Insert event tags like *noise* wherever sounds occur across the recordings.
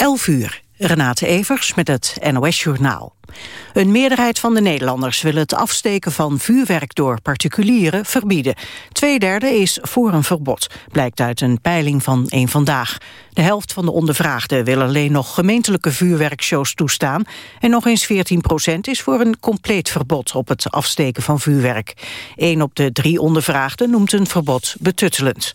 11 uur. Renate Evers met het NOS Journaal. Een meerderheid van de Nederlanders wil het afsteken van vuurwerk door particulieren verbieden. Tweederde is voor een verbod, blijkt uit een peiling van een Vandaag. De helft van de ondervraagden wil alleen nog gemeentelijke vuurwerkshows toestaan... en nog eens 14 procent is voor een compleet verbod op het afsteken van vuurwerk. Een op de drie ondervraagden noemt een verbod betuttelend.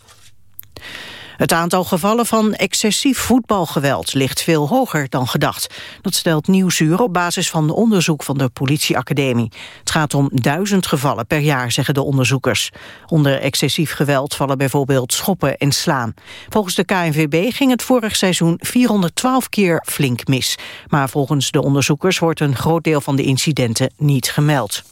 Het aantal gevallen van excessief voetbalgeweld ligt veel hoger dan gedacht. Dat stelt Nieuwsuur op basis van onderzoek van de politieacademie. Het gaat om duizend gevallen per jaar, zeggen de onderzoekers. Onder excessief geweld vallen bijvoorbeeld schoppen en slaan. Volgens de KNVB ging het vorig seizoen 412 keer flink mis. Maar volgens de onderzoekers wordt een groot deel van de incidenten niet gemeld.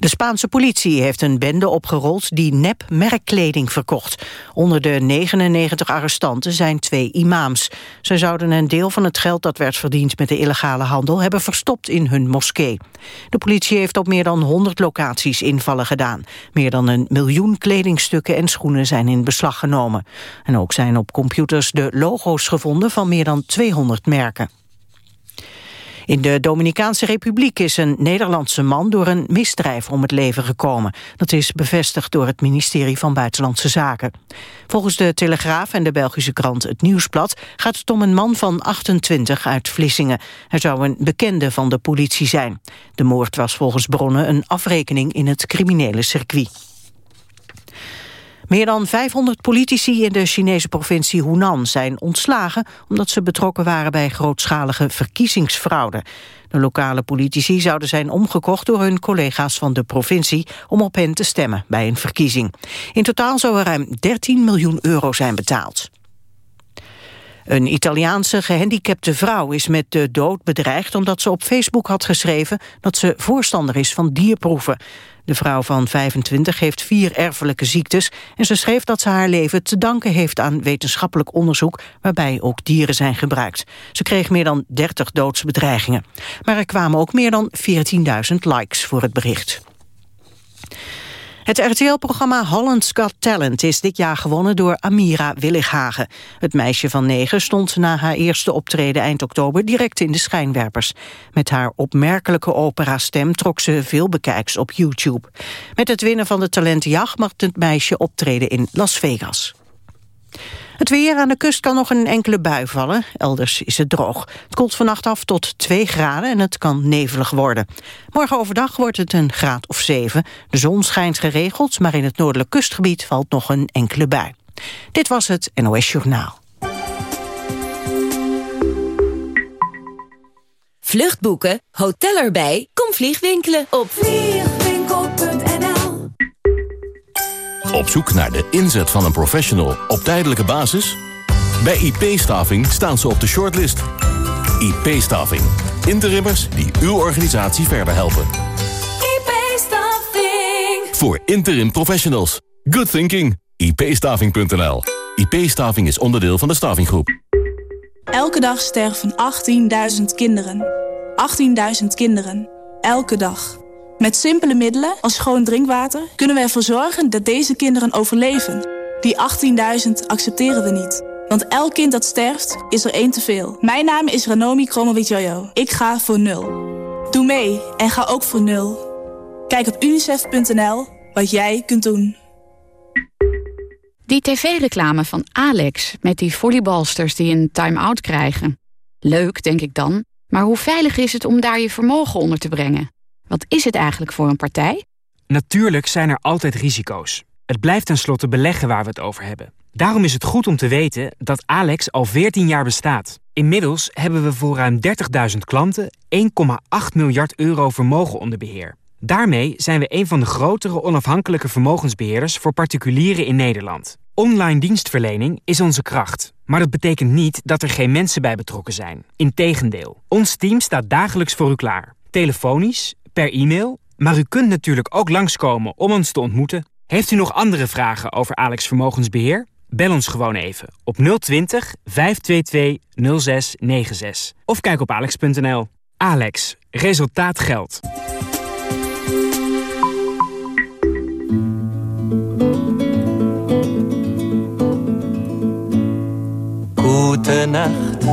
De Spaanse politie heeft een bende opgerold die nep-merkkleding verkocht. Onder de 99 arrestanten zijn twee imams. Zij zouden een deel van het geld dat werd verdiend met de illegale handel hebben verstopt in hun moskee. De politie heeft op meer dan 100 locaties invallen gedaan. Meer dan een miljoen kledingstukken en schoenen zijn in beslag genomen. En ook zijn op computers de logo's gevonden van meer dan 200 merken. In de Dominicaanse Republiek is een Nederlandse man door een misdrijf om het leven gekomen. Dat is bevestigd door het ministerie van Buitenlandse Zaken. Volgens de Telegraaf en de Belgische krant Het Nieuwsblad gaat het om een man van 28 uit Vlissingen. Hij zou een bekende van de politie zijn. De moord was volgens bronnen een afrekening in het criminele circuit. Meer dan 500 politici in de Chinese provincie Hunan zijn ontslagen omdat ze betrokken waren bij grootschalige verkiezingsfraude. De lokale politici zouden zijn omgekocht door hun collega's van de provincie om op hen te stemmen bij een verkiezing. In totaal zou er ruim 13 miljoen euro zijn betaald. Een Italiaanse gehandicapte vrouw is met de dood bedreigd... omdat ze op Facebook had geschreven dat ze voorstander is van dierproeven. De vrouw van 25 heeft vier erfelijke ziektes... en ze schreef dat ze haar leven te danken heeft aan wetenschappelijk onderzoek... waarbij ook dieren zijn gebruikt. Ze kreeg meer dan 30 doodsbedreigingen. Maar er kwamen ook meer dan 14.000 likes voor het bericht. Het RTL-programma Holland's Got Talent is dit jaar gewonnen door Amira Willighagen. Het meisje van negen stond na haar eerste optreden eind oktober direct in de schijnwerpers. Met haar opmerkelijke operastem trok ze veel bekijks op YouTube. Met het winnen van de talentenjacht mag het meisje optreden in Las Vegas. Het weer aan de kust kan nog een enkele bui vallen. Elders is het droog. Het koelt vannacht af tot 2 graden en het kan nevelig worden. Morgen overdag wordt het een graad of 7. De zon schijnt geregeld, maar in het noordelijk kustgebied valt nog een enkele bui. Dit was het NOS Journaal. Vluchtboeken, hotel erbij, kom vliegwinkelen op Op zoek naar de inzet van een professional op tijdelijke basis? Bij IP-staving staan ze op de shortlist. IP-staving. Interimmers die uw organisatie verder helpen. IP-staving. Voor interim professionals. Good thinking. IP-staving.nl. IP-staving is onderdeel van de Stavinggroep. Elke dag sterven 18.000 kinderen. 18.000 kinderen. Elke dag. Met simpele middelen als schoon drinkwater kunnen we ervoor zorgen dat deze kinderen overleven. Die 18.000 accepteren we niet. Want elk kind dat sterft, is er één te veel. Mijn naam is Ranomi Kromowidjojo. Ik ga voor nul. Doe mee en ga ook voor nul. Kijk op unicef.nl wat jij kunt doen. Die tv-reclame van Alex met die volleybalsters die een time-out krijgen. Leuk, denk ik dan. Maar hoe veilig is het om daar je vermogen onder te brengen? Wat is het eigenlijk voor een partij? Natuurlijk zijn er altijd risico's. Het blijft tenslotte beleggen waar we het over hebben. Daarom is het goed om te weten dat Alex al 14 jaar bestaat. Inmiddels hebben we voor ruim 30.000 klanten 1,8 miljard euro vermogen onder beheer. Daarmee zijn we een van de grotere onafhankelijke vermogensbeheerders voor particulieren in Nederland. Online dienstverlening is onze kracht. Maar dat betekent niet dat er geen mensen bij betrokken zijn. Integendeel, ons team staat dagelijks voor u klaar. Telefonisch, per e-mail, maar u kunt natuurlijk ook langskomen om ons te ontmoeten. Heeft u nog andere vragen over Alex Vermogensbeheer? Bel ons gewoon even op 020 522 0696 of kijk op alex.nl. Alex, resultaat geldt. Gute Nacht.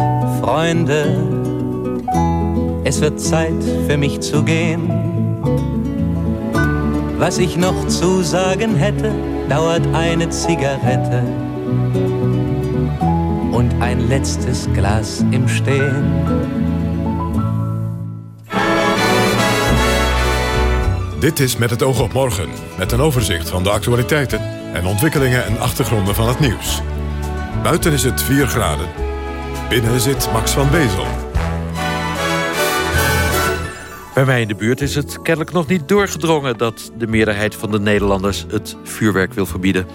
Es wird Zeit für mich zu gehen. Was ich noch zu sagen hätte, dauert eine Zigarette und ein letztes Glas im Stehen. Dit is Met het oog op morgen, met een overzicht van de actualiteiten en ontwikkelingen en achtergronden van het nieuws. Buiten is het 4 graden. Binnen zit Max van Wezel. Bij mij in de buurt is het kennelijk nog niet doorgedrongen... dat de meerderheid van de Nederlanders het vuurwerk wil verbieden.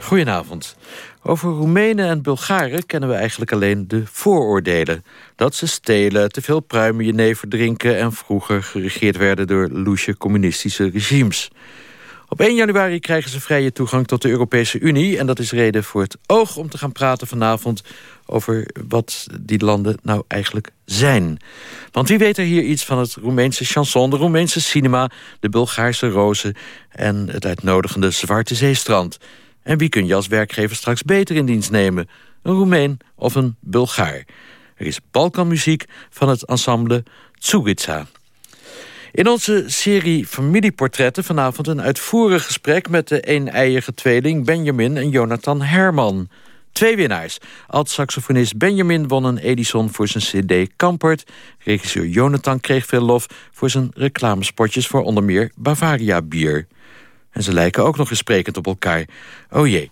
Goedenavond. Over Roemenen en Bulgaren kennen we eigenlijk alleen de vooroordelen. Dat ze stelen, te veel pruimenjenever drinken... en vroeger geregeerd werden door loesje communistische regimes. Op 1 januari krijgen ze vrije toegang tot de Europese Unie... en dat is reden voor het oog om te gaan praten vanavond... over wat die landen nou eigenlijk zijn. Want wie weet er hier iets van het Roemeense chanson... de Roemeense cinema, de Bulgaarse rozen... en het uitnodigende Zwarte Zeestrand... En wie kun je als werkgever straks beter in dienst nemen? Een Roemeen of een Bulgaar? Er is Balkanmuziek van het ensemble Tsugica. In onze serie Familieportretten vanavond een uitvoerig gesprek... met de een-eiige tweeling Benjamin en Jonathan Herman. Twee winnaars. Alt-saxofonist Benjamin won een Edison voor zijn cd Kampert. Regisseur Jonathan kreeg veel lof voor zijn reclamespotjes... voor onder meer Bavaria bier. En ze lijken ook nog eens sprekend op elkaar. Oh jee,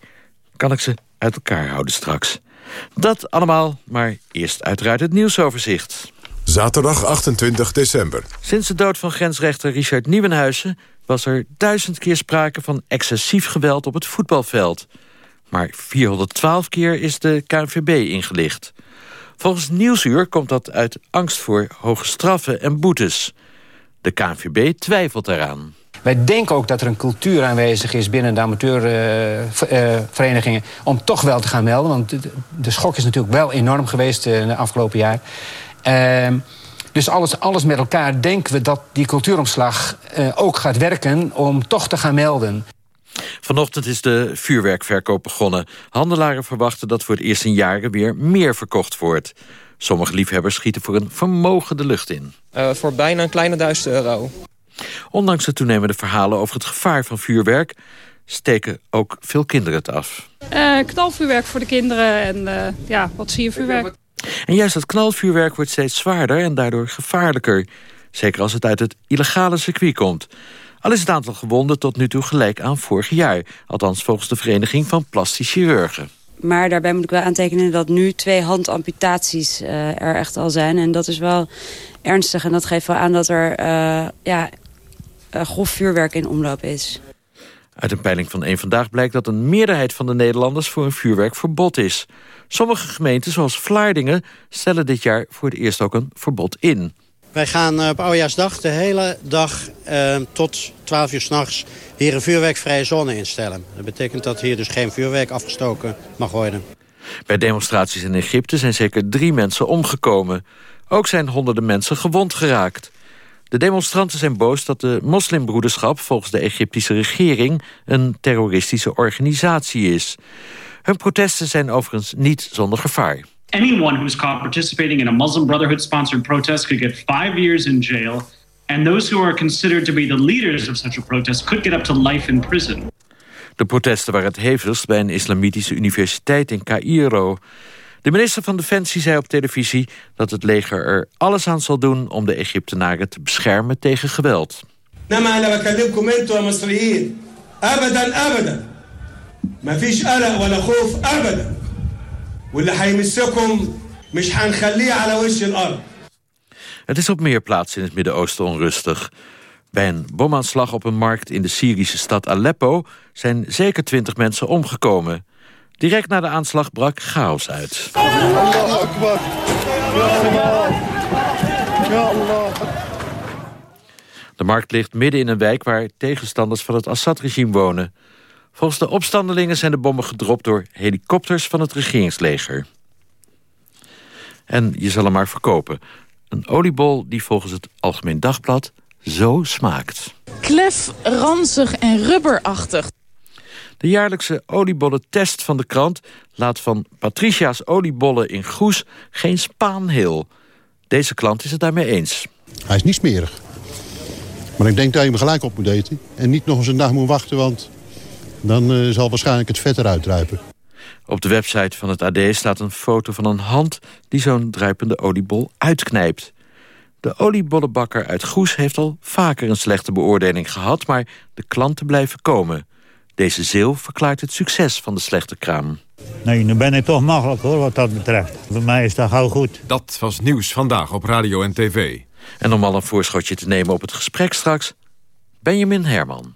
kan ik ze uit elkaar houden straks? Dat allemaal, maar eerst uiteraard het nieuwsoverzicht. Zaterdag 28 december. Sinds de dood van grensrechter Richard Nieuwenhuizen... was er duizend keer sprake van excessief geweld op het voetbalveld. Maar 412 keer is de KNVB ingelicht. Volgens Nieuwsuur komt dat uit angst voor hoge straffen en boetes. De KNVB twijfelt daaraan. Wij denken ook dat er een cultuur aanwezig is binnen de amateurverenigingen... om toch wel te gaan melden, want de schok is natuurlijk wel enorm geweest in de afgelopen jaar. Ehm, dus alles, alles met elkaar denken we dat die cultuuromslag uh, ook gaat werken om toch te gaan melden. Vanochtend is de vuurwerkverkoop begonnen. Handelaren verwachten dat voor het eerst in jaren weer meer verkocht wordt. Sommige liefhebbers schieten voor een vermogen de lucht in. Uh, voor bijna een kleine duizend euro. Ondanks de toenemende verhalen over het gevaar van vuurwerk... steken ook veel kinderen het af. Uh, knalvuurwerk voor de kinderen en uh, ja, wat zie je vuurwerk. En juist dat knalvuurwerk wordt steeds zwaarder en daardoor gevaarlijker. Zeker als het uit het illegale circuit komt. Al is het aantal gewonden tot nu toe gelijk aan vorig jaar. Althans volgens de Vereniging van Plastisch Chirurgen. Maar daarbij moet ik wel aantekenen dat nu twee handamputaties uh, er echt al zijn. En dat is wel ernstig. En dat geeft wel aan dat er uh, ja, uh, grof vuurwerk in omloop is. Uit een peiling van één Vandaag blijkt dat een meerderheid van de Nederlanders voor een vuurwerkverbod is. Sommige gemeenten, zoals Vlaardingen, stellen dit jaar voor het eerst ook een verbod in. Wij gaan op Oudejaarsdag de hele dag uh, tot 12 uur s'nachts hier een vuurwerkvrije zone instellen. Dat betekent dat hier dus geen vuurwerk afgestoken mag worden. Bij demonstraties in Egypte zijn zeker drie mensen omgekomen. Ook zijn honderden mensen gewond geraakt. De demonstranten zijn boos dat de moslimbroederschap... volgens de Egyptische regering een terroristische organisatie is. Hun protesten zijn overigens niet zonder gevaar. Anyone who's caught participating in a Muslim Brotherhood-sponsored protest could get five years in jail... and those who are considered to be the leaders of such a protest... could get up to life in prison. De protesten waren het hevigst bij een islamitische universiteit in Cairo. De minister van Defensie zei op televisie dat het leger er alles aan zal doen om de Egyptenaren te beschermen tegen geweld. Het is op meer plaatsen in het Midden-Oosten onrustig. Bij een bomaanslag op een markt in de Syrische stad Aleppo... zijn zeker twintig mensen omgekomen. Direct na de aanslag brak chaos uit. De markt ligt midden in een wijk waar tegenstanders van het Assad-regime wonen. Volgens de opstandelingen zijn de bommen gedropt door helikopters van het regeringsleger. En je zal hem maar verkopen. Een oliebol die volgens het Algemeen Dagblad zo smaakt. klef, ranzig en rubberachtig. De jaarlijkse oliebollentest van de krant laat van Patricia's oliebollen in Goes geen spaan heel. Deze klant is het daarmee eens. Hij is niet smerig. Maar ik denk dat je hem gelijk op moet eten. En niet nog eens een dag moet wachten, want dan uh, zal waarschijnlijk het vet eruit druipen. Op de website van het AD staat een foto van een hand... die zo'n druipende oliebol uitknijpt. De oliebollenbakker uit Goes heeft al vaker een slechte beoordeling gehad... maar de klanten blijven komen. Deze zeel verklaart het succes van de slechte kraam. Nee, nu ben ik toch makkelijk hoor, wat dat betreft. Voor mij is dat gauw goed. Dat was nieuws vandaag op radio en tv. En om al een voorschotje te nemen op het gesprek straks... Benjamin Herman.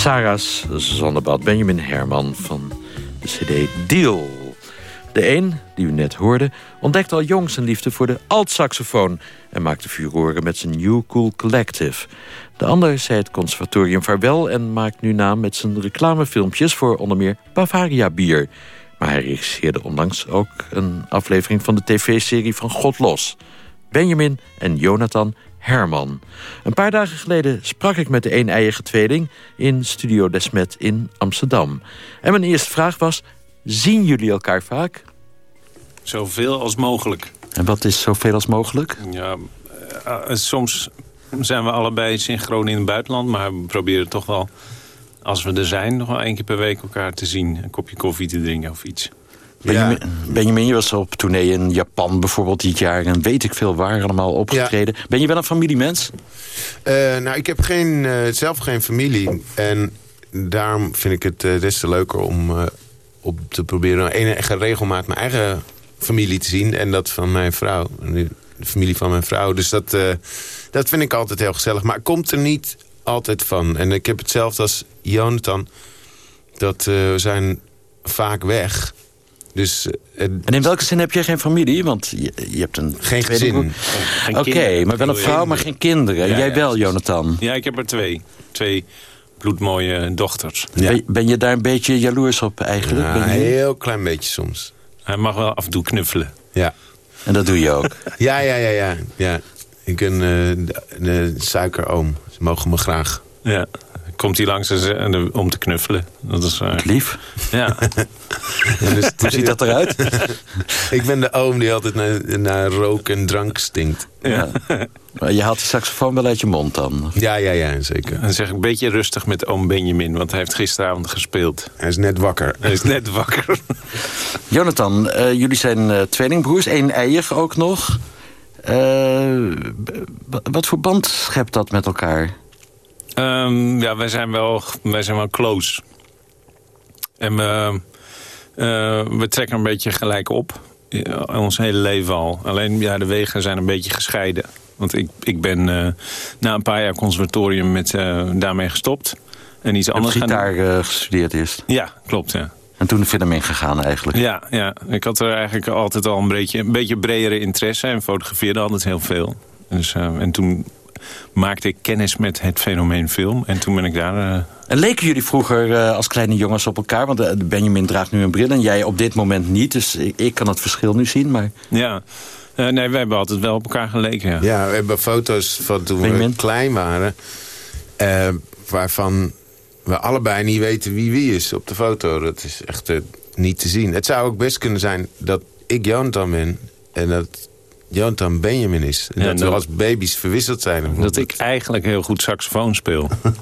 Sarah's zonnebad. Benjamin Herman van de cd Deal. De een, die u net hoorde, ontdekte al jong zijn liefde voor de alt-saxofoon... en maakte furoren met zijn New Cool Collective. De ander zei het conservatorium vaarwel... en maakt nu naam met zijn reclamefilmpjes voor onder meer Bavaria Bier. Maar hij regisseerde onlangs ook een aflevering van de tv-serie van God Los. Benjamin en Jonathan Herman. Een paar dagen geleden sprak ik met de een-eiige tweeling... in Studio Desmet in Amsterdam. En mijn eerste vraag was, zien jullie elkaar vaak? Zoveel als mogelijk. En wat is zoveel als mogelijk? Ja, uh, soms zijn we allebei synchroon in het buitenland... maar we proberen toch wel, als we er zijn... nog wel één keer per week elkaar te zien. Een kopje koffie te drinken of iets. Benjamin, ja. Benjamin, je was op tournee in Japan bijvoorbeeld dit jaar... en weet ik veel waar allemaal opgetreden. Ben je wel een familiemens? Uh, nou, ik heb geen, uh, zelf geen familie. En daarom vind ik het uh, des te leuker om op te proberen... enige regelmaat mijn eigen familie te zien. En dat van mijn vrouw. De familie van mijn vrouw. Dus dat, dat vind ik altijd heel gezellig. Maar komt er niet altijd van. En ik heb hetzelfde als Jonathan. Dat eh, we zijn vaak weg. Dus, eh, En in welke zin heb jij geen familie? Want je, je hebt een... Geen gezin. Oké, maar wel een vrouw, maar geen kinderen. Ja, jij ja, wel. Jonathan. Ja, ik heb er twee. Twee bloedmooie dochters. Ben, ben je daar een beetje jaloers op eigenlijk? Ja, een heel klein beetje soms. Hij mag wel af en toe knuffelen. Ja. En dat doe je ook? *laughs* Ja, ja, ja, ja. ja. Ik ben eh, de, de suikeroom. Ze mogen me graag. Ja. Komt hij langs en om te knuffelen. Dat is uh, lief. Ja. *laughs* Hoe ziet dat eruit? *laughs* ik ben de oom die altijd naar, naar rook en drank stinkt. Ja. Maar je haalt de saxofoon wel uit je mond dan? Ja, ja, ja, zeker. En zeg ik een beetje rustig met oom Benjamin, want hij heeft gisteravond gespeeld. Hij is net wakker. Hij is net wakker. *laughs* Jonathan, eh, jullie zijn eh, tweelingbroers, één eier ook nog. Eh, wat voor band schept dat met elkaar? Ehm, ja, wij zijn wel, wij zijn wel close. En we, eh, we trekken een beetje gelijk op. Ja, ons hele leven al. Alleen ja, de wegen zijn een beetje gescheiden. Want ik, ik ben eh, na een paar jaar conservatorium met, eh, daarmee gestopt. En iets anders gaan gitaar eh, gestudeerd eerst. Ja, klopt, ja. En toen verder in gegaan eigenlijk. Ja, ja, ik had er eigenlijk altijd al een beetje, een beetje bredere interesse en fotografeerde altijd heel veel. Dus, eh, en toen maakte ik kennis met het fenomeen film en toen ben ik daar... eh, En leken jullie vroeger eh, als kleine jongens op elkaar? Want eh, Benjamin draagt nu een bril en jij op dit moment niet. Dus ik, ik kan het verschil nu zien. Maar ja, Eh, nee, we hebben altijd wel op elkaar geleken. Ja. Ja, we hebben foto's van toen we klein waren. waarvan we allebei niet weten wie wie is op de foto. Dat is echt niet te zien. Het zou ook best kunnen zijn dat ik Jonathan ben. En dat Jonathan Benjamin is. En Ja, dat we dat- als baby's verwisseld zijn. Dat ik eigenlijk heel goed saxofoon speel. *laughs*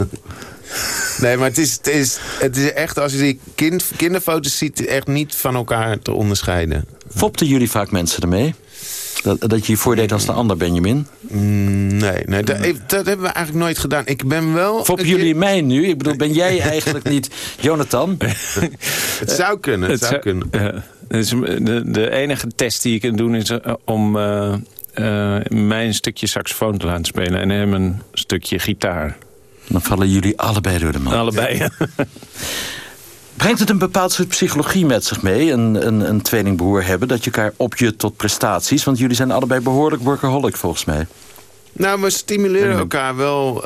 Nee, maar het is, het is, het is echt, als je die kind, kinderfoto's ziet, echt niet van elkaar te onderscheiden. fopten jullie vaak mensen ermee? Dat, dat je je voordeed als de ander, Benjamin? Mm, Nee, nee dat, dat hebben we eigenlijk nooit gedaan. Ik ben wel... Keer- jullie mij nu? Ik bedoel, ben jij *laughs* eigenlijk niet Jonathan? Het zou kunnen, het zou kunnen. Dus de, de enige test die je kunt doen is eh, om eh, eh, mij een stukje saxofoon te laten spelen... en hem een stukje gitaar. Dan vallen jullie allebei door de man. Allebei, ja. *laughs* Brengt het een bepaald soort psychologie met zich mee, een, een, een tweelingbroer hebben... dat je elkaar opjut tot prestaties? Want jullie zijn allebei behoorlijk workaholic volgens mij. Nou, we stimuleren elkaar wel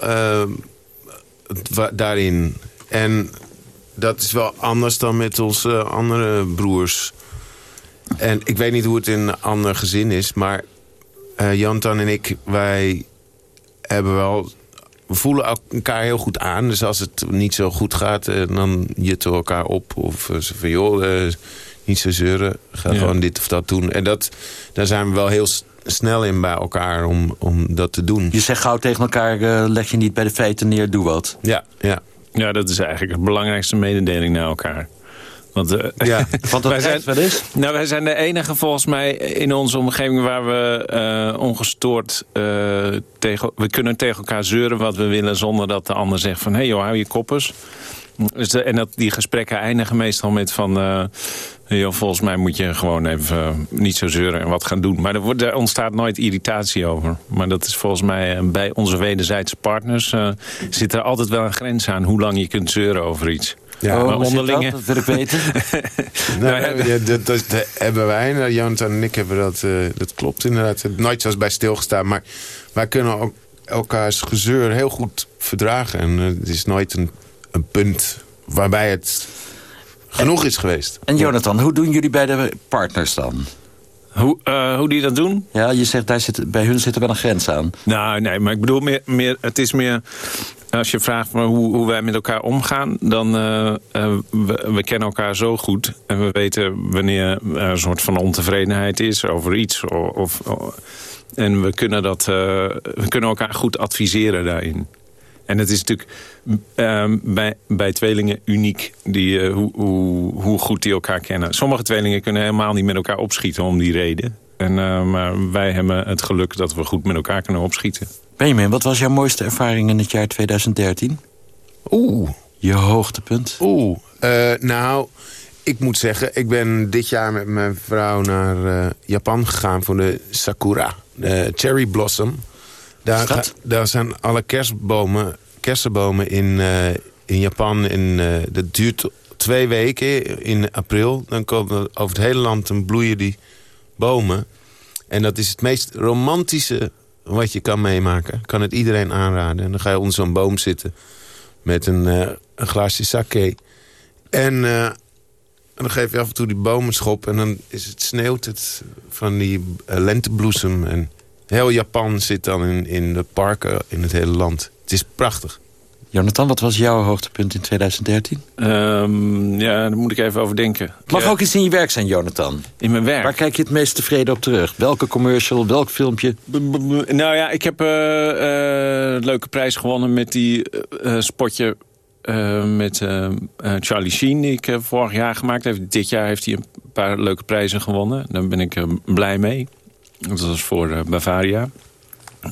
daarin. En dat is wel anders dan met onze andere broers. En ik weet niet hoe het in een ander gezin is, maar eh Jantan en ik, wij hebben wel. We voelen el- elkaar heel goed aan. Dus als het niet zo goed gaat, eh, dan jutten we elkaar op. Of zo van, joh, eh, niet zo zeuren. Ga Ja. gewoon dit of dat doen. En dat, daar zijn we wel heel snel in bij elkaar om, om dat te doen. Je zegt gauw tegen elkaar, leg je niet bij de feiten neer, doe wat. Ja, ja. Ja, dat is eigenlijk de belangrijkste mededeling naar elkaar. Want, eh, Ja, *laughs* want dat wij zijn, wel eens. Nou, wij zijn de enige volgens mij in onze omgeving waar we eh, ongestoord eh, tegen... We kunnen tegen elkaar zeuren wat we willen zonder dat de ander zegt van... hé hey joh, hou je koppers. Dus de- en dat die gesprekken eindigen meestal met van... joh, volgens mij moet je gewoon even niet zo zeuren en wat gaan doen. Maar er, wordt, ontstaat nooit irritatie over. Maar dat is volgens mij bij onze wederzijdse partners... zit er altijd wel een grens aan hoe lang je kunt zeuren over iets. Ja, maar hoe zit onderlinge... dat? Dat wil ik weten. Nou, ja, dat, dat, dat hebben wij. Nou, Jonathan en ik hebben dat. eh, dat klopt inderdaad. Nooit zoals bij stilgestaan. Maar wij kunnen ook elkaars gezeur heel goed verdragen. En eh, het is nooit een, een punt waarbij het genoeg is geweest. En Jonathan, hoe doen jullie bij de partners dan? Hoe, eh, hoe die dat doen? Ja, je zegt daar zit, bij hun zit er wel een grens aan. Nou, nee, maar ik bedoel meer, meer het is meer... Als je vraagt hoe, hoe wij met elkaar omgaan... dan uh, we, we, kennen elkaar zo goed. En we weten wanneer er een soort van ontevredenheid is over iets. Of, of en we kunnen, dat, uh, we kunnen elkaar goed adviseren daarin. En het is natuurlijk uh, bij, bij tweelingen uniek die, hoe, hoe, hoe, goed die elkaar kennen. Sommige tweelingen kunnen helemaal niet met elkaar opschieten om die reden. En, maar wij hebben het geluk dat we goed met elkaar kunnen opschieten. Benjamin, wat was jouw mooiste ervaring in het jaar 2013? Oeh. Je hoogtepunt? Oeh. Uh, nou, ik moet zeggen, ik ben dit jaar met mijn vrouw naar Japan gegaan voor de Sakura. De cherry blossom. Daar, daar zijn alle kerstbomen kersenbomen in, eh, in Japan. In, eh, dat duurt twee weken in april. Dan komen over het hele land en bloeien die bomen. En dat is het meest romantische wat je kan meemaken. Kan het iedereen aanraden. En dan ga je onder zo'n boom zitten met een, uh, een glaasje sake. En, uh, en, dan geef je af en toe die bomen schop. En dan is het, sneeuwt het van die uh, lentebloesem. En heel Japan zit dan in, in de parken in het hele land. Het is prachtig. Jonathan, wat was jouw hoogtepunt in 2013? Um, ja, daar moet ik even over denken. Het mag ook iets in je werk zijn, Jonathan. In mijn werk? Waar kijk je het meest tevreden op terug? Welke commercial, welk filmpje? Nou ja, ik heb uh, uh, leuke prijs gewonnen met die uh, spotje... met Charlie Sheen, die ik vorig jaar gemaakt heb. Dit jaar heeft hij een paar leuke prijzen gewonnen. Daar ben ik blij mee. Dat was voor Bavaria.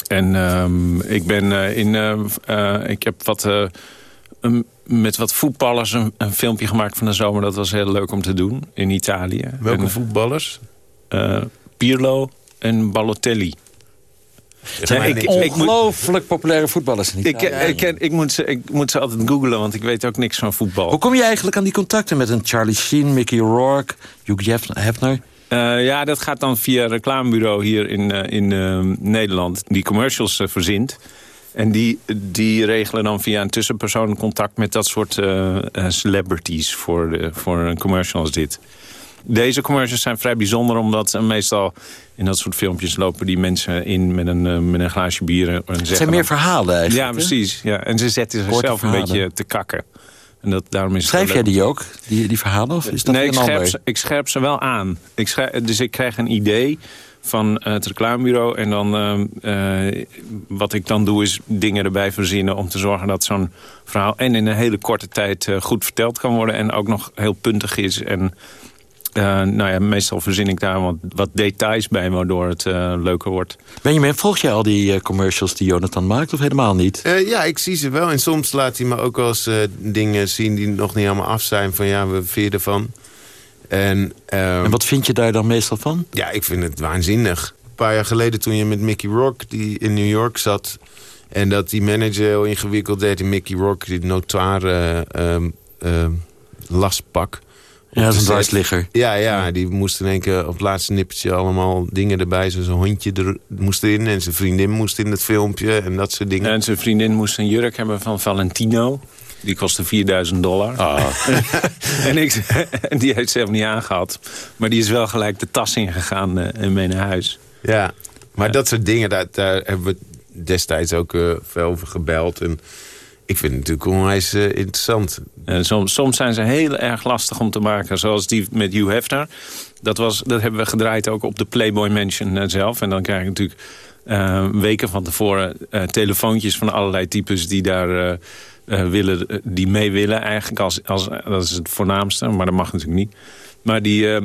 En um, ik ben uh, in... Uh, uh, ik heb wat, um, met wat voetballers een, een, filmpje gemaakt van de zomer. Dat was heel leuk om te doen in Italië. Welke en, voetballers? Pirlo en Balotelli. Ja, ik, ongelooflijk populaire voetballers in Italië. Ik, ik, ik, moet ze, ik moet ze altijd googlen, want ik weet ook niks van voetbal. Hoe kom je eigenlijk aan die contacten met een Charlie Sheen, Mickey Rourke, Hugh Hefner... Uh, ja, dat gaat dan via een reclamebureau hier in, uh, in uh, Nederland. Die commercials verzint. En die, die regelen dan via een tussenpersoon contact met dat soort celebrities voor, de, voor een commercial als dit. Deze commercials zijn vrij bijzonder omdat meestal in dat soort filmpjes lopen die mensen in met een, met een glaasje bier. En het zijn meer verhalen eigenlijk. Ja, precies. Ja. En ze zetten zichzelf een beetje te kakken. En dat, daarom is Schrijf jij die ook, die, die verhalen? Of is dat nee, ik scherp, ze, ik scherp ze wel aan. Ik dus ik krijg een idee van uh, het reclamebureau. En dan, uh, uh, wat ik dan doe is dingen erbij verzinnen... om te zorgen dat zo'n verhaal en in een hele korte tijd goed verteld kan worden... en ook nog heel puntig is en uh, nou ja, meestal verzin ik daar wat, wat details bij, waardoor het uh, leuker wordt. Benjamin, volg je al die uh, commercials die Jonathan maakt, of helemaal niet? ja, ik zie ze wel. En soms laat hij me ook wel eens dingen zien die nog niet helemaal af zijn. Van ja, we vinden ervan. En, en wat vind je daar dan meestal van? Ja, ik vind het waanzinnig. Een paar jaar geleden toen je met Mickey Rock, die in New York zat... en dat die manager heel ingewikkeld deed in Mickey Rock... die notoire lastpak... Ja, dat is een dwarsligger. Ja, ja, die moest in één keer op het laatste nippertje allemaal dingen erbij. Zo'n hondje er moest in en zijn vriendin moest in het filmpje en dat soort dingen. En zijn vriendin moest een jurk hebben van Valentino. Die kostte 4000 dollar. Ah. *laughs* en, ik, en die heeft ze zelf niet aangehad. Maar die is wel gelijk de tas ingegaan uh, en mee naar huis. Ja, maar ja. dat soort dingen, daar, daar hebben we destijds ook uh, veel over gebeld. En ik vind het natuurlijk onwijs uh, interessant. En soms, soms zijn ze heel erg lastig om te maken. Zoals die met Hugh Hefner. Dat, was, dat hebben we gedraaid ook op de Playboy Mansion zelf. En dan krijg je natuurlijk uh, weken van tevoren telefoontjes van allerlei types die daar willen, die mee willen eigenlijk. Als, als, dat is het voornaamste, maar dat mag natuurlijk niet. Maar die,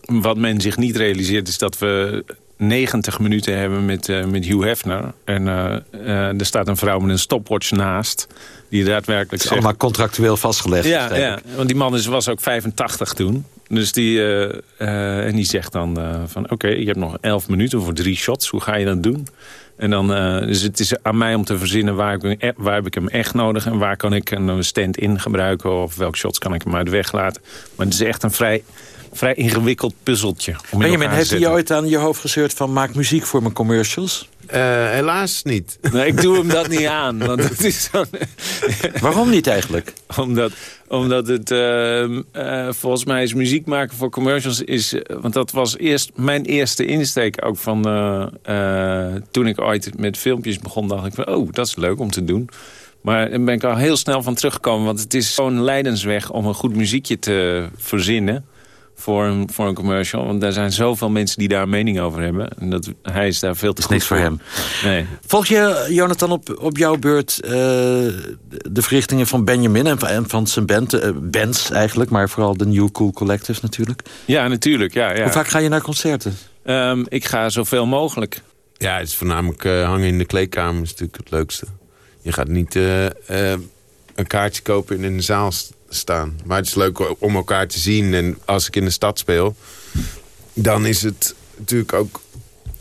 wat men zich niet realiseert is dat we 90 minuten hebben met, uh, met Hugh Hefner. En uh, uh, er staat een vrouw met een stopwatch naast. Die daadwerkelijk Het is allemaal contractueel vastgelegd. Ja, ja, want die man is, was ook 85 toen. Dus die, en die zegt dan van... oké, okay, je hebt nog 11 minuten voor drie shots. Hoe ga je dat doen? En dan, dus het is aan mij om te verzinnen waar, ik, waar heb ik hem echt nodig... en waar kan ik een stand-in gebruiken... of welke shots kan ik hem uit de weg laten. Maar het is echt een vrij vrij ingewikkeld puzzeltje. Benjamin, heeft hij je ooit aan je hoofd gezeurd van maak muziek voor mijn commercials? Uh, helaas niet. *laughs* Nee, ik doe hem dat niet aan. Want het is zo... *laughs* Waarom niet eigenlijk? omdat, omdat het, uh, uh, volgens mij is muziek maken voor commercials... Is, want dat was eerst mijn eerste insteek ook van... toen ik ooit met filmpjes begon, dacht ik van... oh, dat is leuk om te doen. Maar daar ben ik al heel snel van teruggekomen. Want het is zo'n leidensweg om een goed muziekje te verzinnen voor een, voor een commercial. Want er zijn zoveel mensen die daar een mening over hebben. En dat, hij is daar veel te is niks voor hem. Nee. Volg je, Jonathan, op, op jouw beurt uh, de verrichtingen van Benjamin en van, en van zijn band? Uh, bands eigenlijk, maar vooral de New Cool Collective natuurlijk. Ja, natuurlijk. Ja, ja. Hoe vaak ga je naar concerten? Um, ik ga zoveel mogelijk. Ja, het is voornamelijk uh, hangen in de kleedkamer is natuurlijk het leukste. Je gaat niet een kaartje kopen en in de zaal staan. Maar het is leuk om elkaar te zien. En als ik in de stad speel, dan is het natuurlijk ook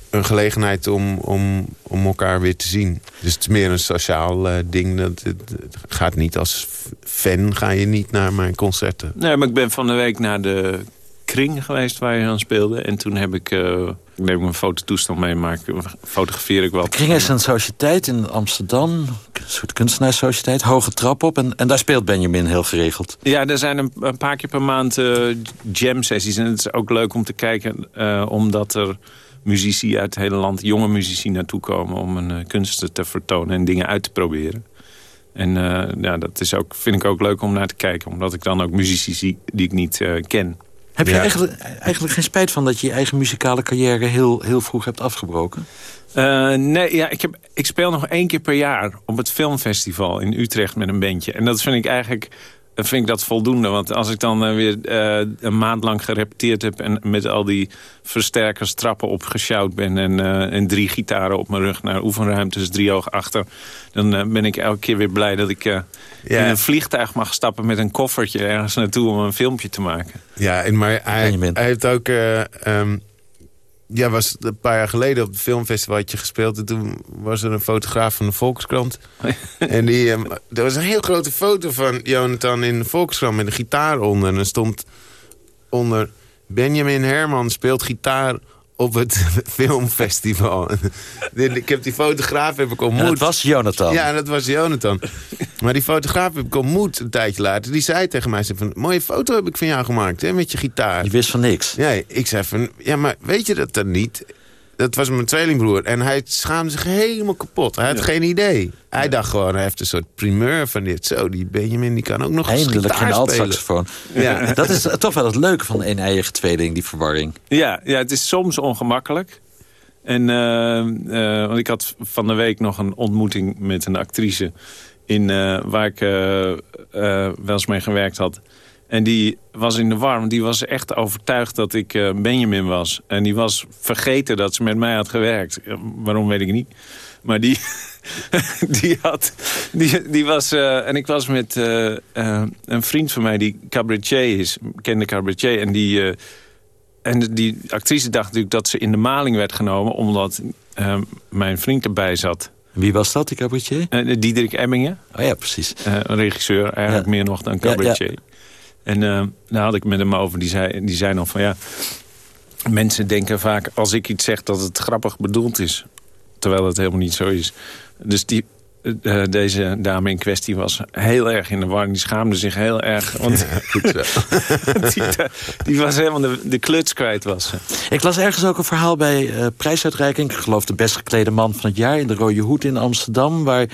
een gelegenheid om, om, om elkaar weer te zien. Dus het is meer een sociaal eh, ding. Dat, het, gaat niet als fan, ga je niet naar mijn concerten. Nee, maar ik ben van de week naar de kring geweest waar je aan speelde. En toen heb ik, ik neem een fototoestand mee, maar fotografeer ik wel. De kring is een sociëteit in Amsterdam, een soort kunstenaarssociëteit, hoge trap op. En, en daar speelt Benjamin heel geregeld. Ja, er zijn een, een paar keer per maand uh, jam sessies. En het is ook leuk om te kijken, uh, omdat er muzici uit het hele land, jonge muzici naartoe komen... om een uh, kunst te vertonen en dingen uit te proberen. En ja, dat is ook, vind ik ook leuk om naar te kijken. Omdat ik dan ook muzici zie die ik niet ken. Heb je ja. eigenlijk, eigenlijk geen spijt van dat je je eigen muzikale carrière heel, heel vroeg hebt afgebroken? Uh, nee, ja, ik, heb, ik speel nog één keer per jaar op het filmfestival in Utrecht met een bandje. En dat vind ik eigenlijk vind ik dat voldoende. Want als ik dan uh, weer uh, een maand lang gerepeteerd heb... en met al die versterkers trappen opgesjouwd ben... En, uh, en drie gitaren op mijn rug naar oefenruimtes, drie oog achter... dan ben ik elke keer weer blij dat ik ja. in een vliegtuig mag stappen... met een koffertje ergens naartoe om een filmpje te maken. Ja, en maar hij, hij heeft ook... Um, ja, was een paar jaar geleden op het filmfestival had je gespeeld. En toen was er een fotograaf van de Volkskrant. *laughs* en die, um, er was een heel grote foto van Jonathan in de Volkskrant met een gitaar onder. En er stond onder Benjamin Herman speelt gitaar op het *laughs* filmfestival. ik heb die fotograaf heb ik ontmoet. En dat was Jonathan. Ja, dat was Jonathan. maar die fotograaf heb ik ontmoet een tijdje later. Die zei tegen mij, van, mooie foto heb ik van jou gemaakt, hè, met je gitaar. Je wist van niks. Nee, ik zei van, ja, maar weet je dat dan niet? Dat was mijn tweelingbroer. En hij schaamde zich helemaal kapot. Hij had ja. geen idee. Hij ja. dacht gewoon, hij heeft een soort primeur van dit. Zo, die Benjamin die kan ook nog eens Eindelijk geen altsaxofoon. Ja. dat is toch wel het leuke van een eigen tweeling, die verwarring. Ja, ja, het is soms ongemakkelijk. En uh, uh, want ik had van de week nog een ontmoeting met een actrice... In, uh, waar ik wel eens mee gewerkt had. En die was in de war, want die was echt overtuigd dat ik uh, Benjamin was. En die was vergeten dat ze met mij had gewerkt. waarom weet ik niet. Maar die, *laughs* die had... Die, die was... Uh, en ik was met uh, een vriend van mij die cabaretier is. Kende cabaretier. En die... en die actrice dacht natuurlijk dat ze in de maling werd genomen... omdat mijn vriend erbij zat. Wie was dat, die cabaretier? Diederik Emmingen. Oh ja, precies. een regisseur, eigenlijk ja. meer nog dan cabaretier. Ja. En uh, daar had ik met hem over. Die zei, die zei nog van ja... Mensen denken vaak als ik iets zeg dat het grappig bedoeld is. Terwijl het helemaal niet zo is. Dus die, uh, deze dame in kwestie was heel erg in de war. Die schaamde zich heel erg. Want ja, goed zo. *laughs* die, die, was helemaal de, de kluts kwijt. Was. Ik las ergens ook een verhaal bij uh, prijsuitreiking. Ik geloof de best geklede man van het jaar in de Rode Hoed in Amsterdam. Waar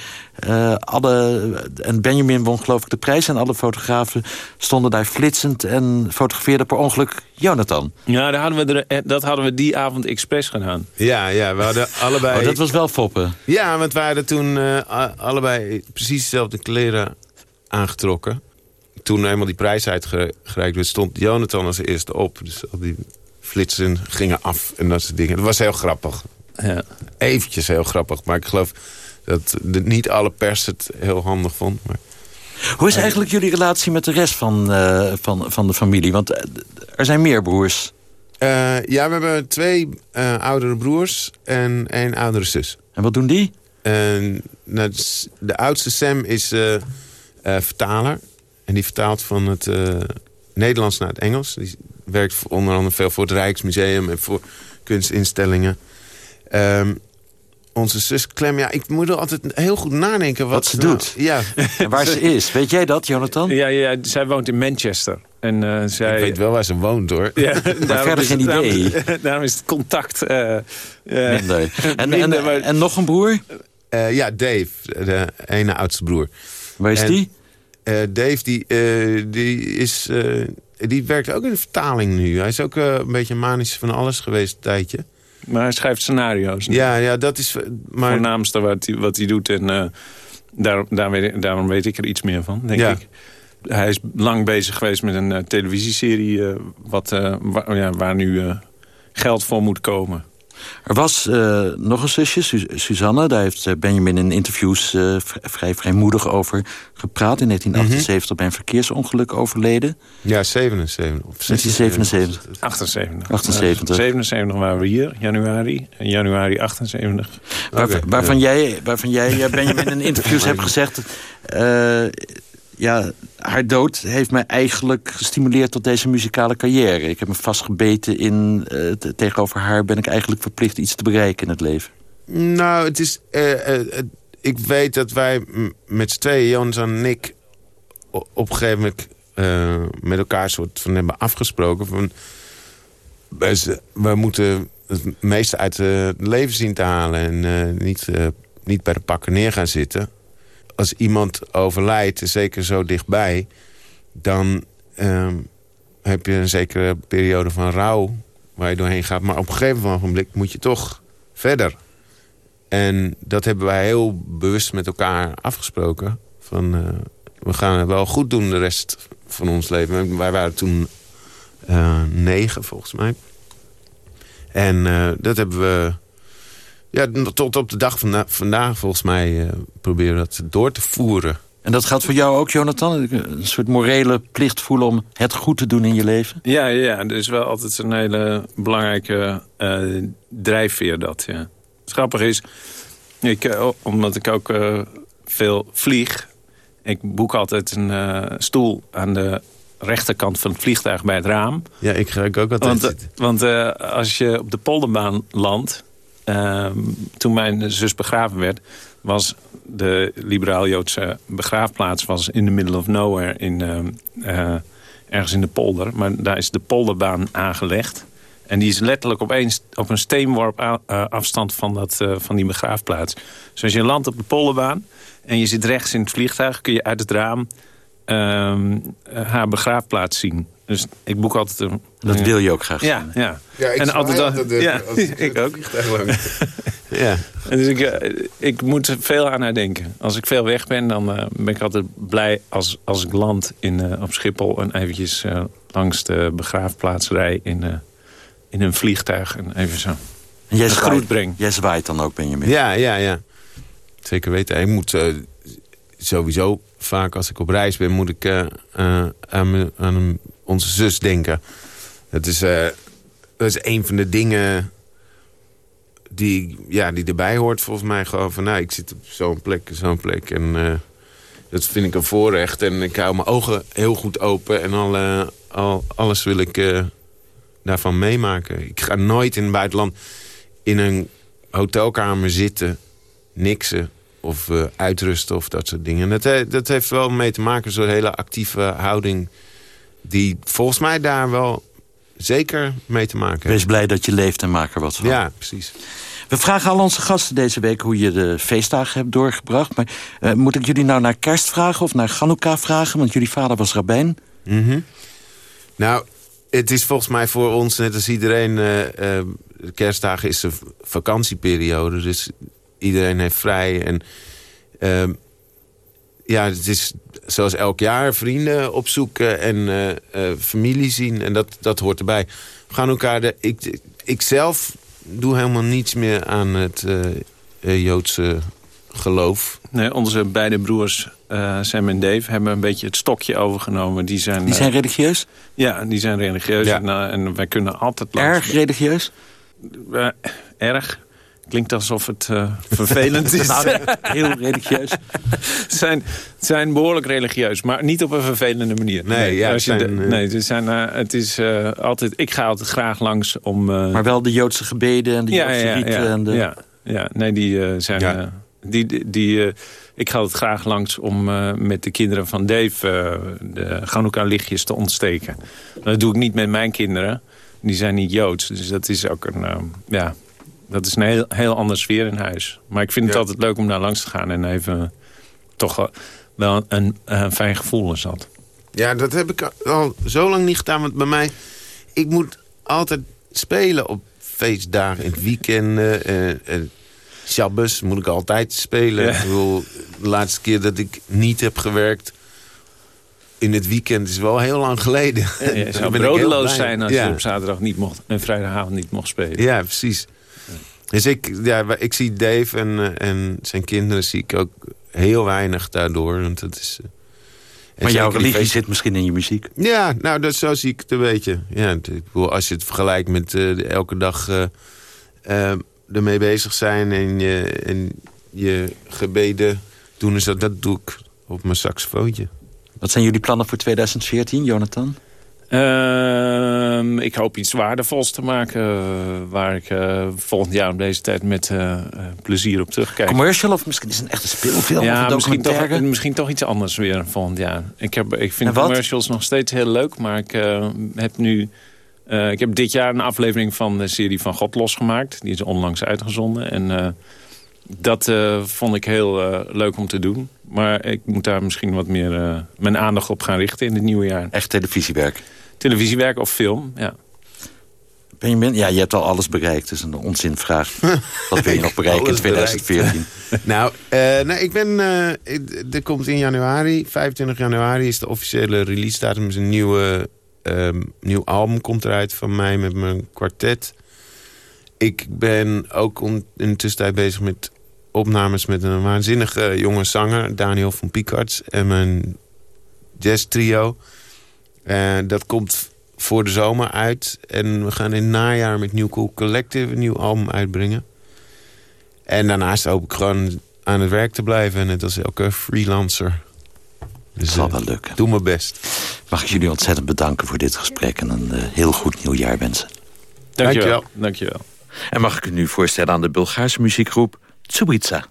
uh, alle, en Benjamin won geloof ik de prijs. En alle fotografen stonden daar flitsend en fotografeerden per ongeluk Jonathan. Ja, dat hadden we, er, dat hadden we die avond expres gedaan. Ja, ja we hadden *laughs* allebei... Oh, dat was wel foppen. Ja, want we hadden toen uh, allebei precies dezelfde kleren aangetrokken. Toen eenmaal die prijs uitgereikt werd, stond Jonathan als eerste op. Dus al die flitsen gingen af en dat soort dingen. Dat was heel grappig. Ja. Eventjes heel grappig, maar ik geloof dat niet alle pers het heel handig vond. Maar... Hoe is eigenlijk jullie relatie met de rest van, uh, van, van de familie? Want er zijn meer broers. Uh, ja, we hebben twee uh, oudere broers en één oudere zus. En wat doen die? nou, de oudste Sam is vertaler. En die vertaalt van het Nederlands naar het Engels. Die werkt onder andere veel voor het Rijksmuseum en voor kunstinstellingen. Um, onze zus Clem, ja, ik moet er altijd heel goed nadenken wat, wat ze nou, doet. Ja. En waar ze is. Weet jij dat, Jonathan? Ja, ja zij woont in Manchester. En, uh, zij... Ik weet wel waar ze woont, hoor. Ja, *laughs* maar verder geen idee. Daarom, *laughs* daarom, is het contact... Uh, uh, Minder. *laughs* En, minder, en, maar... en, nog een broer? ja, Dave, de ene oudste broer. Waar is en, die? Dave, die, die, is, die werkt ook in de vertaling nu. Hij is ook een beetje manisch van alles geweest een tijdje. Maar hij schrijft scenario's. Ja, ja, dat is... Maar... Voornaamste wat hij, wat hij doet. En uh, daar, daar weet, daarom weet ik er iets meer van, denk ja. ik. Hij is lang bezig geweest met een uh, televisieserie... Uh, wat, waar, ja, waar nu geld voor moet komen. Er was uh, nog een zusje, Su Suzanne. Daar heeft uh, Benjamin in interviews uh, vrij vrijmoedig over gepraat. In 1978 mm -hmm. bij een verkeersongeluk overleden. Ja, 77. Of 77. 78. 78. 77 waren we hier, januari. En januari 78. Waar, okay, waarvan, ja. jij, waarvan jij, Benjamin, in interviews *laughs* hebt gezegd... ja, haar dood heeft mij eigenlijk gestimuleerd tot deze muzikale carrière. Ik heb me vastgebeten in... Uh, tegenover haar ben ik eigenlijk verplicht iets te bereiken in het leven. Nou, het is... Uh, uh, ik weet dat wij met z'n tweeën, Jans en ik... op een gegeven moment met elkaar soort van hebben afgesproken... van we moeten het meeste uit het leven zien te halen... en niet, niet bij de pakken neer gaan zitten als iemand overlijdt, zeker zo dichtbij... dan um, heb je een zekere periode van rouw waar je doorheen gaat. Maar op een gegeven moment moet je toch verder. En dat hebben wij heel bewust met elkaar afgesproken. Van, uh, we gaan het wel goed doen de rest van ons leven. Wij waren toen uh, negen, volgens mij. En uh, dat hebben we ja, tot op de dag van vandaag volgens mij uh, proberen dat door te voeren. En dat gaat voor jou ook, Jonathan? Een soort morele plicht voelen om het goed te doen in je leven? Ja, ja er is wel altijd een hele belangrijke uh, drijfveer dat. Ja. Het grappige is, ik, uh, omdat ik ook veel vlieg... ik boek altijd een stoel aan de rechterkant van het vliegtuig bij het raam. Ja, ik ga ook altijd Want, want als je op de polderbaan landt uh, toen mijn zus begraven werd... was de liberaal-Joodse begraafplaats was in the middle of nowhere... In, uh, ergens in de polder. Maar daar is de polderbaan aangelegd. En die is letterlijk op een, op een steenworp afstand van, dat, van die begraafplaats. Dus als je landt op de polderbaan en je zit rechts in het vliegtuig... kun je uit het raam ehm, haar begraafplaats zien. Dus ik boek altijd... Een, dat wil je ook graag Ja, ja. ja ik en altijd, de, ja, *laughs* ik ook. *laughs* ja. En dus ik, uh, ik moet veel aan haar denken. Als ik veel weg ben, dan uh, ben ik altijd blij als, als ik land in, uh, op Schiphol... en eventjes langs de begraafplaats rij in, in een vliegtuig. En even zo en jij zwaait, breng. Jij zwaait dan ook, Benjamin? Ja, ja, ja. Zeker weten. Ik moet sowieso vaak als ik op reis ben... moet ik aan, aan, aan onze zus denken. Het is, uh, dat is een van de dingen die, ja, die erbij hoort volgens mij. Gewoon van, nou, ik zit op zo'n plek, zo'n plek. En dat vind ik een voorrecht. En ik hou mijn ogen heel goed open. En al, al, alles wil ik daarvan meemaken. Ik ga nooit in het buitenland in een hotelkamer zitten, niksen of uitrusten of dat soort dingen. Dat, dat heeft wel mee te maken, zo'n hele actieve houding die volgens mij daar wel zeker mee te maken Wees blij dat je leeft en maak er wat van. Ja, precies. We vragen al onze gasten deze week hoe je de feestdagen hebt doorgebracht. Maar uh, moet ik jullie nou naar kerst vragen of naar Chanukka vragen? Want jullie vader was rabbijn. Mm -hmm. Nou, het is volgens mij voor ons, net als iedereen... Uh, uh, kerstdagen is een vakantieperiode. Dus iedereen heeft vrij. En ehm, ja, het is zoals elk jaar vrienden opzoeken en uh, uh, familie zien. En dat, dat hoort erbij. We gaan elkaar... De, ik, ik zelf doe helemaal niets meer aan het uh, Joodse geloof. Nee, onze beide broers Sam en Dave hebben een beetje het stokje overgenomen. Die zijn, die zijn religieus? Ja, die zijn religieus. Ja. En, en wij kunnen altijd... Erg religieus? erg. Klinkt alsof het uh, vervelend is. *laughs* nou, heel religieus. *laughs* zijn, zijn behoorlijk religieus, maar niet op een vervelende manier. Nee, ja, Als je zijn, de, nee het, zijn, uh, het is uh, altijd... Ik ga altijd graag langs om... maar wel de Joodse gebeden en de ja, Joodse ja, rieten. Ja, en de... ja, ja, nee, die zijn... Die, die, ik ga altijd graag langs om met de kinderen van Dave... de Chanukka-lichtjes te ontsteken. Dat doe ik niet met mijn kinderen. Die zijn niet Joods, dus dat is ook een... ja, dat is een heel, heel andere sfeer in huis. Maar ik vind het altijd leuk om daar langs te gaan... en even toch wel een, een fijn gevoel is dat. Ja, dat heb ik al zo lang niet gedaan. Want bij mij, ik moet altijd spelen op feestdagen, in het weekend. Uh, uh, Shabbos moet ik altijd spelen. Ja. Ik bedoel, de laatste keer dat ik niet heb gewerkt in het weekend is wel heel lang geleden. Ja, je *laughs* zou brodeloos zijn als ja. je op zaterdag niet mocht en vrijdagavond niet mocht spelen. Ja, precies. Dus ik, ja, ik zie Dave en, eh, en zijn kinderen zie ik ook heel weinig daardoor. Want dat is, uh, maar jouw religie zit misschien in je muziek? Ja, nou, dat, zo zie ik het een beetje. Ja, ik bedoel, als je het vergelijkt met uh, elke dag ermee bezig zijn... en je, en je gebeden doen, is dat, dat doe ik op mijn saxofoontje. Wat zijn jullie plannen voor 2014, Jonathan? Uh, ik hoop iets waardevols te maken... Uh, waar ik uh, volgend jaar op deze tijd met uh, plezier op terugkijk. Commercial of misschien is het een echte speelfilm? Ja, misschien toch, misschien toch iets anders weer volgend jaar. Ik, heb, ik vind commercials nog steeds heel leuk, maar ik heb nu... ik heb dit jaar een aflevering van de serie van God losgemaakt. Die is onlangs uitgezonden. En dat vond ik heel leuk om te doen. Maar ik moet daar misschien wat meer mijn aandacht op gaan richten in het nieuwe jaar. Echt televisiewerk? Televisiewerk of film, ja. Benjamin, ja, je hebt al alles bereikt. Dus een onzinvraag. *laughs* Wat wil je nog bereiken in 2014? *laughs* nou, uh, nou, ik ben... Uh, er komt in januari, 25 januari... is de officiële release datum. Is een nieuwe, um, nieuw album komt eruit van mij met mijn kwartet. Ik ben ook in de tussentijd bezig met opnames... met een waanzinnige jonge zanger, Daniel van Piekarts... en mijn jazz trio... Uh, dat komt voor de zomer uit. En we gaan in het najaar met New Cool Collective een nieuw album uitbrengen. En daarnaast hoop ik gewoon aan het werk te blijven. Net als elke freelancer. Dus, zal wel lukken. Doe mijn best. Mag ik jullie ontzettend bedanken voor dit gesprek... en een uh, heel goed nieuwjaar wensen. Dankjewel. Dankjewel. En mag ik u nu voorstellen aan de Bulgaarse muziekgroep Tsubica.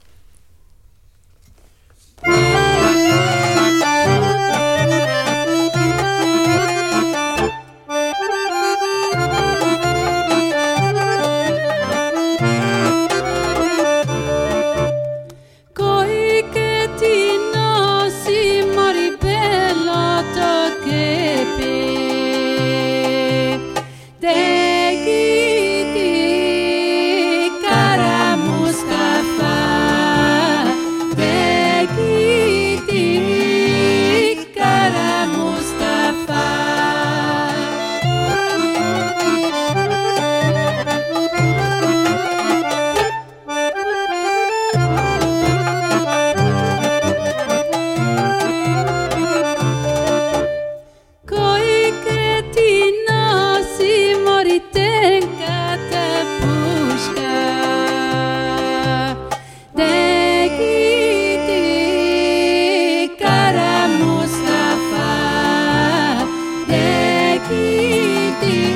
Alsof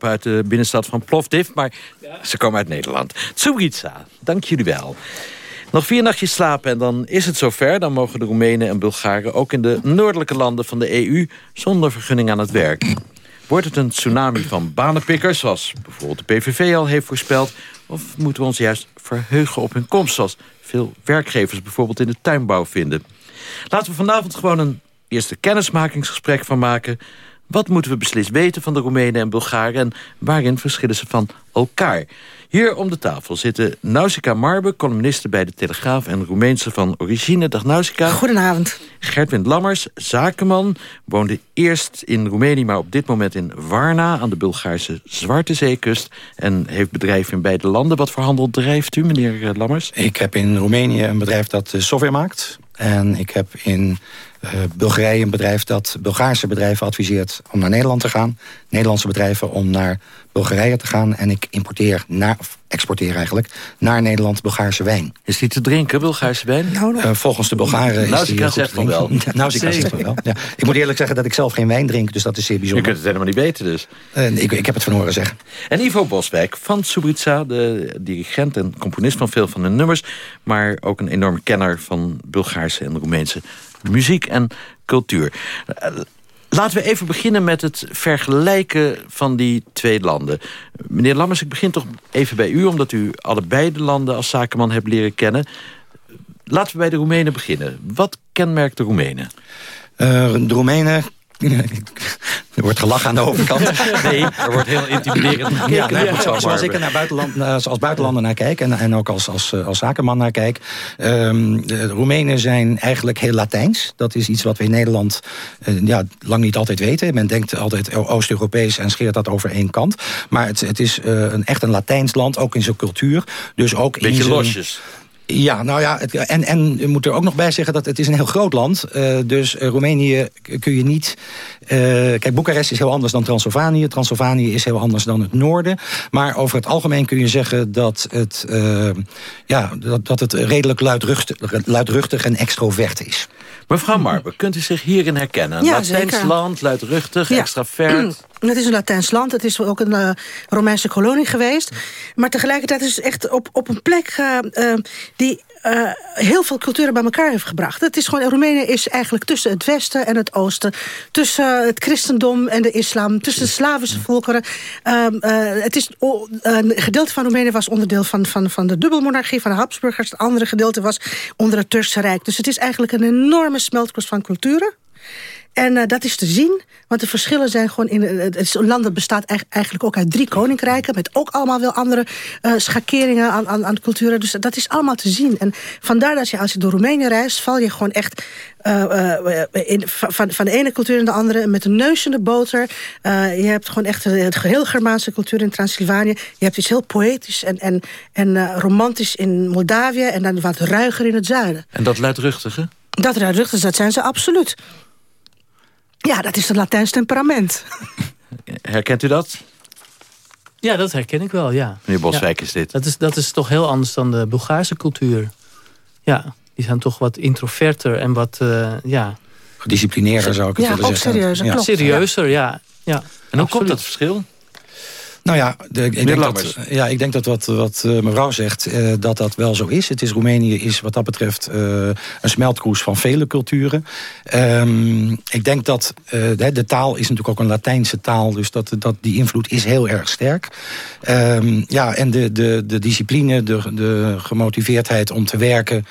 uit de binnenstad van Plovdiv. Maar ze komen uit Nederland. Tsuritsa, dank jullie wel. Nog vier nachtjes slapen en dan is het zover. Dan mogen de Roemenen en Bulgaren ook in de noordelijke landen van de EU... zonder vergunning aan het werk. Wordt het een tsunami van banenpikkers, zoals bijvoorbeeld de PVV al heeft voorspeld... of moeten we ons juist verheugen op hun komst... zoals veel werkgevers bijvoorbeeld in de tuinbouw vinden? Laten we vanavond gewoon een eerste kennismakingsgesprek van maken... Wat moeten we beslist weten van de Roemenen en Bulgaren... en waarin verschillen ze van elkaar? Hier om de tafel zitten Nausicaa Marbe, columniste bij de Telegraaf... en Roemeense van origine. Dag Nausicaa. Goedenavond. Gertwin Lammers, zakenman, woonde eerst in Roemenië... maar op dit moment in Varna aan de Bulgaarse Zwarte Zeekust... en heeft bedrijf in beide landen. Wat voor handel drijft u, meneer Lammers? Ik heb in Roemenië een bedrijf dat software maakt. En ik heb in Bulgarije een bedrijf dat Bulgaarse bedrijven adviseert om naar Nederland te gaan. Nederlandse bedrijven om naar Bulgarije te gaan. En ik importeer, naar, of exporteer eigenlijk, naar Nederland Bulgaarse wijn. Is die te drinken, Bulgaarse wijn? Uh, volgens de Bulgaren is nou, die kan heel goed zegt *laughs* van wel. Ja, nou, zegt van wel. Ja. Ik moet eerlijk zeggen dat ik zelf geen wijn drink, dus dat is zeer Je bijzonder. kunt het helemaal niet weten dus. Uh, ik, ik heb het van horen zeggen. En Ivo Boswijk van Subrica, de dirigent en componist van veel van de nummers... maar ook een enorme kenner van Bulgaarse en Roemeense muziek en cultuur. Uh, Laten we even beginnen met het vergelijken van die twee landen. Meneer Lammers, ik begin toch even bij u... omdat u allebei de landen als zakenman hebt leren kennen. Laten we bij de Roemenen beginnen. Wat kenmerkt de Roemenen? Uh, de Roemenen er wordt gelachen aan de overkant. *laughs* Nee, er wordt heel intimiderend gekeken. Ja, nee, zoals, zoals ik er naar buitenland, als buitenlander naar kijk... en, en ook als, als, als zakenman naar kijk... Um, de Roemenen zijn eigenlijk heel Latijns. Dat is iets wat we in Nederland uh, ja, lang niet altijd weten. Men denkt altijd Oost-Europees en scheert dat over één kant. Maar het, het is uh, een, echt een Latijns land, ook in zijn cultuur. Dus ook Beetje in zijn, losjes. Ja, nou ja, het, en, en je moet er ook nog bij zeggen dat het is een heel groot land. Uh, dus uh, Roemenië kun je niet... Uh, kijk, Boekarest is heel anders dan Transylvanië. Transylvanië is heel anders dan het noorden. Maar over het algemeen kun je zeggen dat het, ja, dat, dat het redelijk luidruchtig, luidruchtig en extrovert is. Mevrouw Marbe, kunt u zich hierin herkennen? Ja, Latijns land, luidruchtig, Ja. extravert. *clears throat* Het is een Latijns land, het is ook een uh, Romeinse kolonie geweest. Maar tegelijkertijd is het echt op, op een plek uh, uh, die heel veel culturen bij elkaar heeft gebracht. Het is gewoon, Roemenië is eigenlijk tussen het westen en het oosten. Tussen het christendom en de islam. Tussen de Slavische volkeren. Um, het is, een gedeelte van Roemenië was onderdeel van, van, van de dubbelmonarchie, van de Habsburgers. Het andere gedeelte was onder het Turkse Rijk. Dus het is eigenlijk een enorme smeltkroes van culturen. En uh, dat is te zien, want de verschillen zijn gewoon... in Het is een land dat bestaat eigenlijk ook uit drie koninkrijken... met ook allemaal wel andere uh, schakeringen aan, aan, aan culturen. Dus dat is allemaal te zien. En vandaar dat je als je door Roemenië reist... val je gewoon echt uh, in, van, van de ene cultuur in de andere... met een neus in de boter. je hebt gewoon echt het geheel Germaanse cultuur in Transylvanië. Je hebt iets heel poëtisch en, en, en romantisch in Moldavië... en dan wat ruiger in het zuiden. En dat luidruchtige? Dat luidruchtige, dat zijn ze absoluut. Ja, dat is het Latijns temperament. Herkent u dat? Ja, dat herken ik wel, ja. Meneer Boswijk ja. is dit. Dat is, dat is toch heel anders dan de Bulgaarse cultuur. Ja, die zijn toch wat introverter en wat, uh, ja... Gedisciplineerder zou ik het ja, willen ook zeggen. Serieuzer, ja, klopt. Serieuzer, ja. ja. En hoe Absoluut. komt dat verschil? Nou ja, de, ik, denk dat, ja, ik denk dat wat, wat uh, mevrouw zegt, uh, dat dat wel zo is. Het is Roemenië is wat dat betreft uh, een smeltkroes van vele culturen. Um, ik denk dat de, de, taal is natuurlijk ook een Latijnse taal, dus dat, dat, die invloed is heel erg sterk. Um, ja, en de, de, de discipline, de, de gemotiveerdheid om te werken.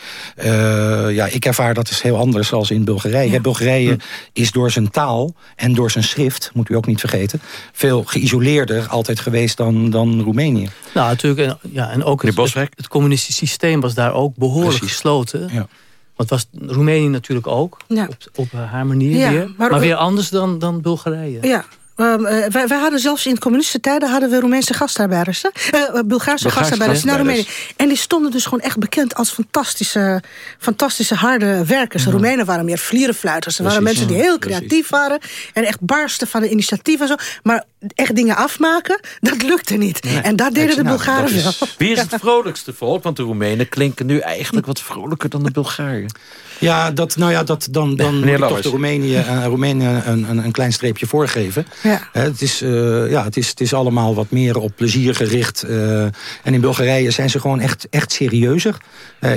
ja, ik ervaar dat is heel anders als in Bulgarije. Ja. Bulgarije hm. is door zijn taal en door zijn schrift, moet u ook niet vergeten, veel geïsoleerder altijd geweest dan, dan Roemenië. Nou, natuurlijk. En, ja, en ook het, het, het communistische systeem was daar ook behoorlijk Precies. gesloten. Ja. Want was Roemenië natuurlijk ook, ja. op, op haar manier ja, weer. Maar, maar weer anders dan, dan Bulgarije. Ja, Um, uh, wij, wij, hadden zelfs in de communistische tijden hadden we Roemeense gastarbeiders, uh, Bulgaarse, Bulgaarse gastarbeiders naar Roemenië. En die stonden dus gewoon echt bekend als fantastische, fantastische harde werkers. De ja. Roemenen waren meer vlierenfluiters. Ze waren mensen die heel creatief Precies. waren en echt barsten van de initiatief en zo. Maar echt dingen afmaken, dat lukte niet. Nee. En dat deden de Bulgaren nou, wel. Wie is het *laughs* vrolijkste volk? Want de Roemenen klinken nu eigenlijk wat vrolijker dan de Bulgaren. Ja, dat, nou ja, dat, dan, dan moet ik toch de Roemenië, uh, Roemenië een, een, een klein streepje voorgeven. Ja. Het, is, uh, ja, het, is, het is allemaal wat meer op plezier gericht. en in Bulgarije zijn ze gewoon echt, echt serieuzer.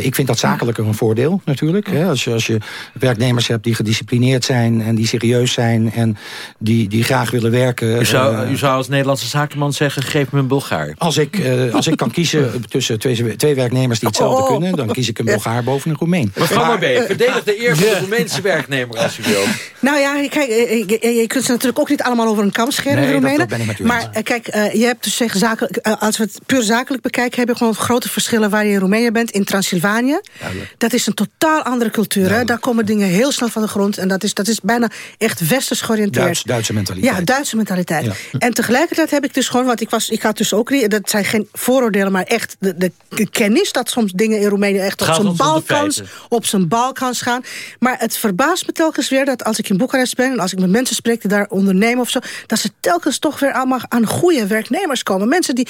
ik vind dat zakelijker een voordeel natuurlijk. Hè? Als, je, als je werknemers hebt die gedisciplineerd zijn en die serieus zijn... en die, die graag willen werken. Zou, u zou als Nederlandse zakenman zeggen, geef me een Bulgaar. Als ik, als ik kan kiezen *laughs* tussen twee, twee werknemers die hetzelfde oh. kunnen... dan kies ik een Bulgaar boven een Roemeen. Mevrouw Marbee, verdedig de eer van de Roemeense werknemer als u *laughs* wilt. Nou ja, kijk, je, je kunt ze natuurlijk ook niet allemaal over een kam scheren, nee, de Roemenen. Dat, dat ben ik maar uh, kijk, uh, je hebt dus zeggen, zakelijk, uh, als we het puur zakelijk bekijken... heb je gewoon grote verschillen waar je in Roemenië bent. In Transylvanië, Duidelijk. dat is een totaal andere cultuur. Hè? Daar komen dingen heel snel van de grond. En dat is, dat is bijna echt westers georiënteerd. Duits, Duitse mentaliteit. Ja, Duitse mentaliteit. Ja. En tegelijkertijd heb ik dus gewoon, want ik, was, ik had dus ook niet... dat zijn geen vooroordelen, maar echt de, de kennis... dat soms dingen in Roemenië echt op zijn, Balkans, op zijn Balkans gaan. Maar het verbaast me telkens weer dat als ik in Boekarest ben... en als ik met mensen spreek die daar ondernemen of zo... dat ze telkens toch weer allemaal aan goede werknemers komen. Mensen die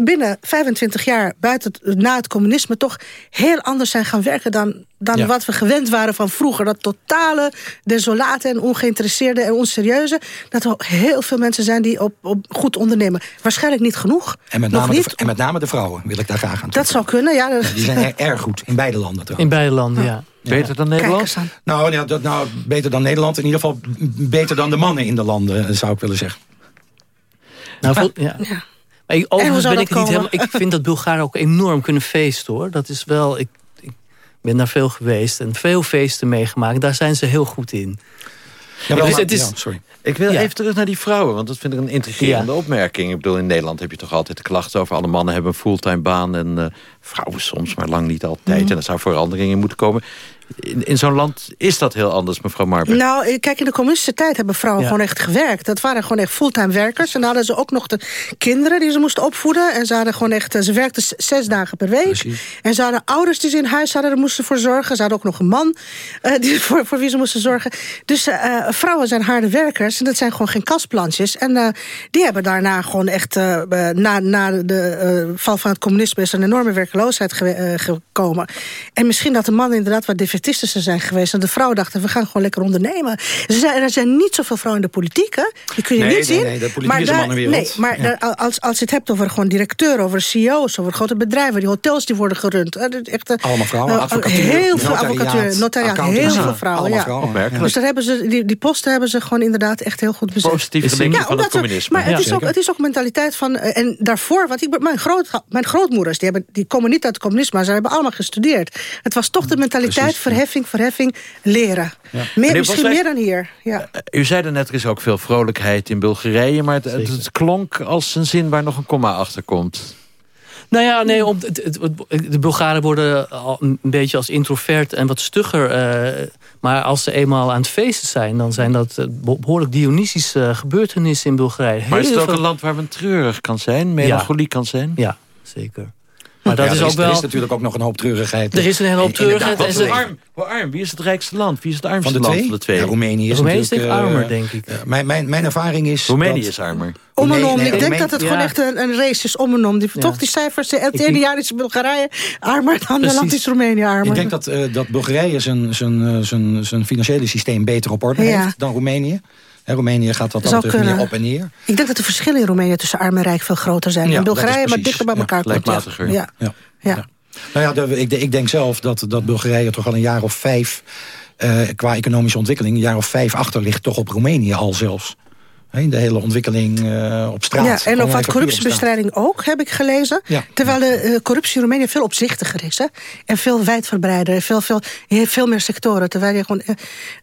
binnen 25 jaar, buiten na het communisme... toch heel anders zijn gaan werken dan, dan wat we gewend waren van vroeger. Dat totale, desolate en ongeïnteresseerde en onserieuze... dat er heel veel mensen zijn die op, op goed ondernemen. Waarschijnlijk niet genoeg. En met, name de, en met name de vrouwen wil ik daar graag aan Dat zou kunnen, ja. die zijn erg goed, in beide landen trouwens. In beide landen, ja. Beter dan Nederland? Nou, ja, dat, nou, beter dan Nederland. In ieder geval beter dan de mannen in de landen, zou ik willen zeggen. Nou, *laughs* ja. Ja. Ik, overigens ben ik niet helemaal... Ik vind dat Bulgaren ook enorm kunnen feesten, hoor. Dat is wel... Ik, ik ben daar veel geweest en veel feesten meegemaakt. Daar zijn ze heel goed in. Ja, dus het is, sorry. Ik wil even terug naar die vrouwen, want dat vind ik een intrigerende opmerking. Ik bedoel, in Nederland heb je toch altijd de klachten over... alle mannen hebben een fulltime baan en uh, vrouwen soms, maar lang niet altijd. Mhm. En er zou verandering in moeten komen in, in zo'n land is dat heel anders, mevrouw Marber. Nou, eh, kijk, in de communistische tijd hebben vrouwen gewoon echt gewerkt. Dat waren gewoon echt fulltime werkers. En dan hadden ze ook nog de kinderen die ze moesten opvoeden. En ze hadden gewoon echt, eh, ze werkten zes dagen per week. Precies. En ze hadden ouders die ze in huis hadden, daar moesten voor zorgen. Ze hadden ook nog een man uh, die, *laughs* voor, voor wie ze moesten zorgen. Dus uh, vrouwen zijn harde werkers. En dat zijn gewoon geen kastplantjes. En uh, die hebben daarna gewoon echt, na, na de val van het communisme is een enorme werkloosheid gekomen. En misschien dat de man inderdaad wat defetistischer zijn geweest. En de vrouwen dachten, we gaan gewoon lekker ondernemen. Er zijn, er zijn niet zoveel vrouwen in de politiek, hè? Die kun je niet zien. Nee, de politiek maar is een mannenwereld. Nee, maar daar, als, als je het hebt over gewoon directeur, over CEO's, over grote bedrijven, die hotels die worden gerund. Echt, Allemaal vrouwen, uh, advocatuur, Heel veel advocatuur, notariaat, heel veel vrouwen. Ja. Vrouwen, dus daar hebben ze, die, die posten hebben ze gewoon inderdaad echt heel goed bezet. Positieve gedenken van het communisme. Maar het, is ook, het is ook mentaliteit van... Eh, en daarvoor, wat ik, mijn, groot, mijn grootmoeders, die, hebben, die komen niet uit het communisme, maar ze hebben allemaal gestudeerd. Het was toch de mentaliteit, verheffing, verheffing, leren. Meer, misschien meer dan hier. Ja. Eh, u zei er net, er is ook veel vrolijkheid in Bulgarije... maar het, het, klonk als een zin waar nog een komma achter komt. Nou ja, nee, om, de Bulgaren worden al een beetje als introvert en wat stugger. Uh, maar als ze eenmaal aan het feesten zijn... dan zijn dat eh, behoorlijk Dionysische gebeurtenissen in Bulgarije. Maar is het ook een land waar men treurig kan zijn? Melancholie kan zijn? Ja, zeker. Maar dat is er ook wel... Er is natuurlijk ook nog een hoop treurigheid. Er is een hele hoop treurigheid. En, hoe, arm, hoe arm? Wie is het rijkste land? Wie is het armste land van de twee? Ja, Roemenië is Roemenië is armer, denk ik. mijn, mijn, mijn ervaring is... Roemenië is armer. Om en om. ik denk dat het gewoon echt een, een, race is om en om. Die, Toch die cijfers, het ene jaar is Bulgarije armer, het andere land is Roemenië armer. Ik denk dat, uh, dat Bulgarije zijn, zijn, zijn, zijn financiële systeem beter op orde heeft dan Roemenië. En Roemenië gaat wat dat meer op en neer. Ik denk dat de verschillen in Roemenië tussen arm en rijk veel groter zijn. Ja, in Bulgarije maar dichter bij elkaar komt. Ja. Ja. Ja. Nou ja, ik, ik, denk zelf dat, dat Bulgarije toch al een jaar of vijf... Uh, qua economische ontwikkeling, een jaar of vijf achter ligt... toch op Roemenië al zelfs de hele ontwikkeling uh, op straat. Ja, en ook wat corruptiebestrijding ook, heb ik gelezen. Ja. Terwijl de uh, corruptie in Roemenië veel opzichtiger is. Hè? En veel wijdverbreider. Veel, veel, je hebt veel meer sectoren. Terwijl je gewoon...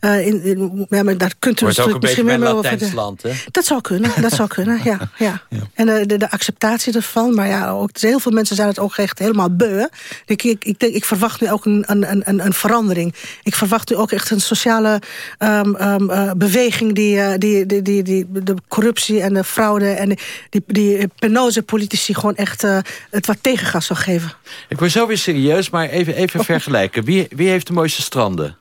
Uh, in, in, ja, maar daar kunt u misschien meer over... land, hè? Dat zou kunnen, dat zou kunnen, ja. *laughs* ja. ja. En de, de, acceptatie ervan. Maar ja, ook, heel veel mensen zijn het ook echt helemaal beu. Ik, ik, ik, ik, verwacht nu ook een, een, een, een verandering. Ik verwacht nu ook echt een sociale um, um, beweging... die, die, die, die, die de corruptie en de fraude... en die, die penose politici gewoon echt uh, het wat tegengas zou geven. Ik word zo weer serieus, maar even, even *laughs* vergelijken. Wie, wie heeft de mooiste stranden?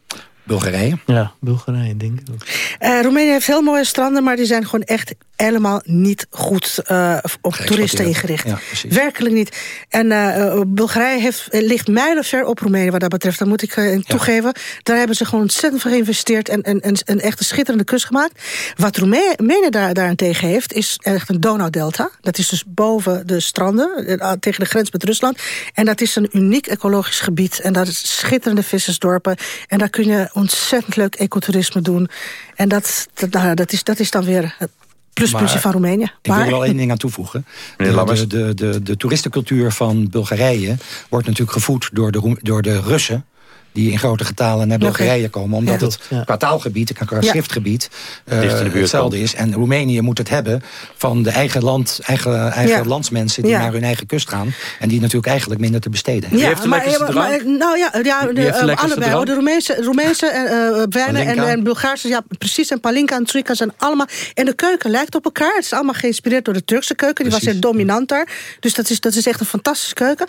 Bulgarije? Ja, Bulgarije, denk ik ook. Uh, Roemenië heeft heel mooie stranden, maar die zijn gewoon echt helemaal niet goed uh, op toeristen ingericht. Ja, Werkelijk niet. En uh, Bulgarije heeft, ligt mijlenver op Roemenië wat dat betreft. Dat moet ik uh, toegeven. Daar hebben ze gewoon ontzettend veel geïnvesteerd... en, en, en een echt een schitterende kust gemaakt. Wat Roemenië daar, daarentegen heeft, is echt een Donaudelta. Dat is dus boven de stranden, tegen de grens met Rusland. En dat is een uniek ecologisch gebied. En dat is schitterende vissersdorpen. En daar kun je ontzettend leuk ecotourisme doen. En dat, dat, nou, dat, is, dat is dan weer het pluspuntje van Roemenië. Ik wil er wel één ding aan toevoegen. *laughs* De, de, de, de, de toeristencultuur van Bulgarije wordt natuurlijk gevoed door de, door de Russen die in grote getalen naar Bulgarije komen. Omdat het qua taalgebied, qua schriftgebied uh, hetzelfde is. En Roemenië moet het hebben van de eigen, land, eigen, eigen landsmensen... die naar hun eigen kust gaan. En die natuurlijk eigenlijk minder te besteden hebben. Ja, maar, maar, nou ja, ja de, allebei. De Roemeense, Roemeense uh, wijnen en, en Bulgaarse... Ja, precies. En Palinka en Trika zijn allemaal... En de keuken lijkt op elkaar. Het is allemaal geïnspireerd door de Turkse keuken. Die was heel dominant daar. Dus dat is, dat is echt een fantastische keuken.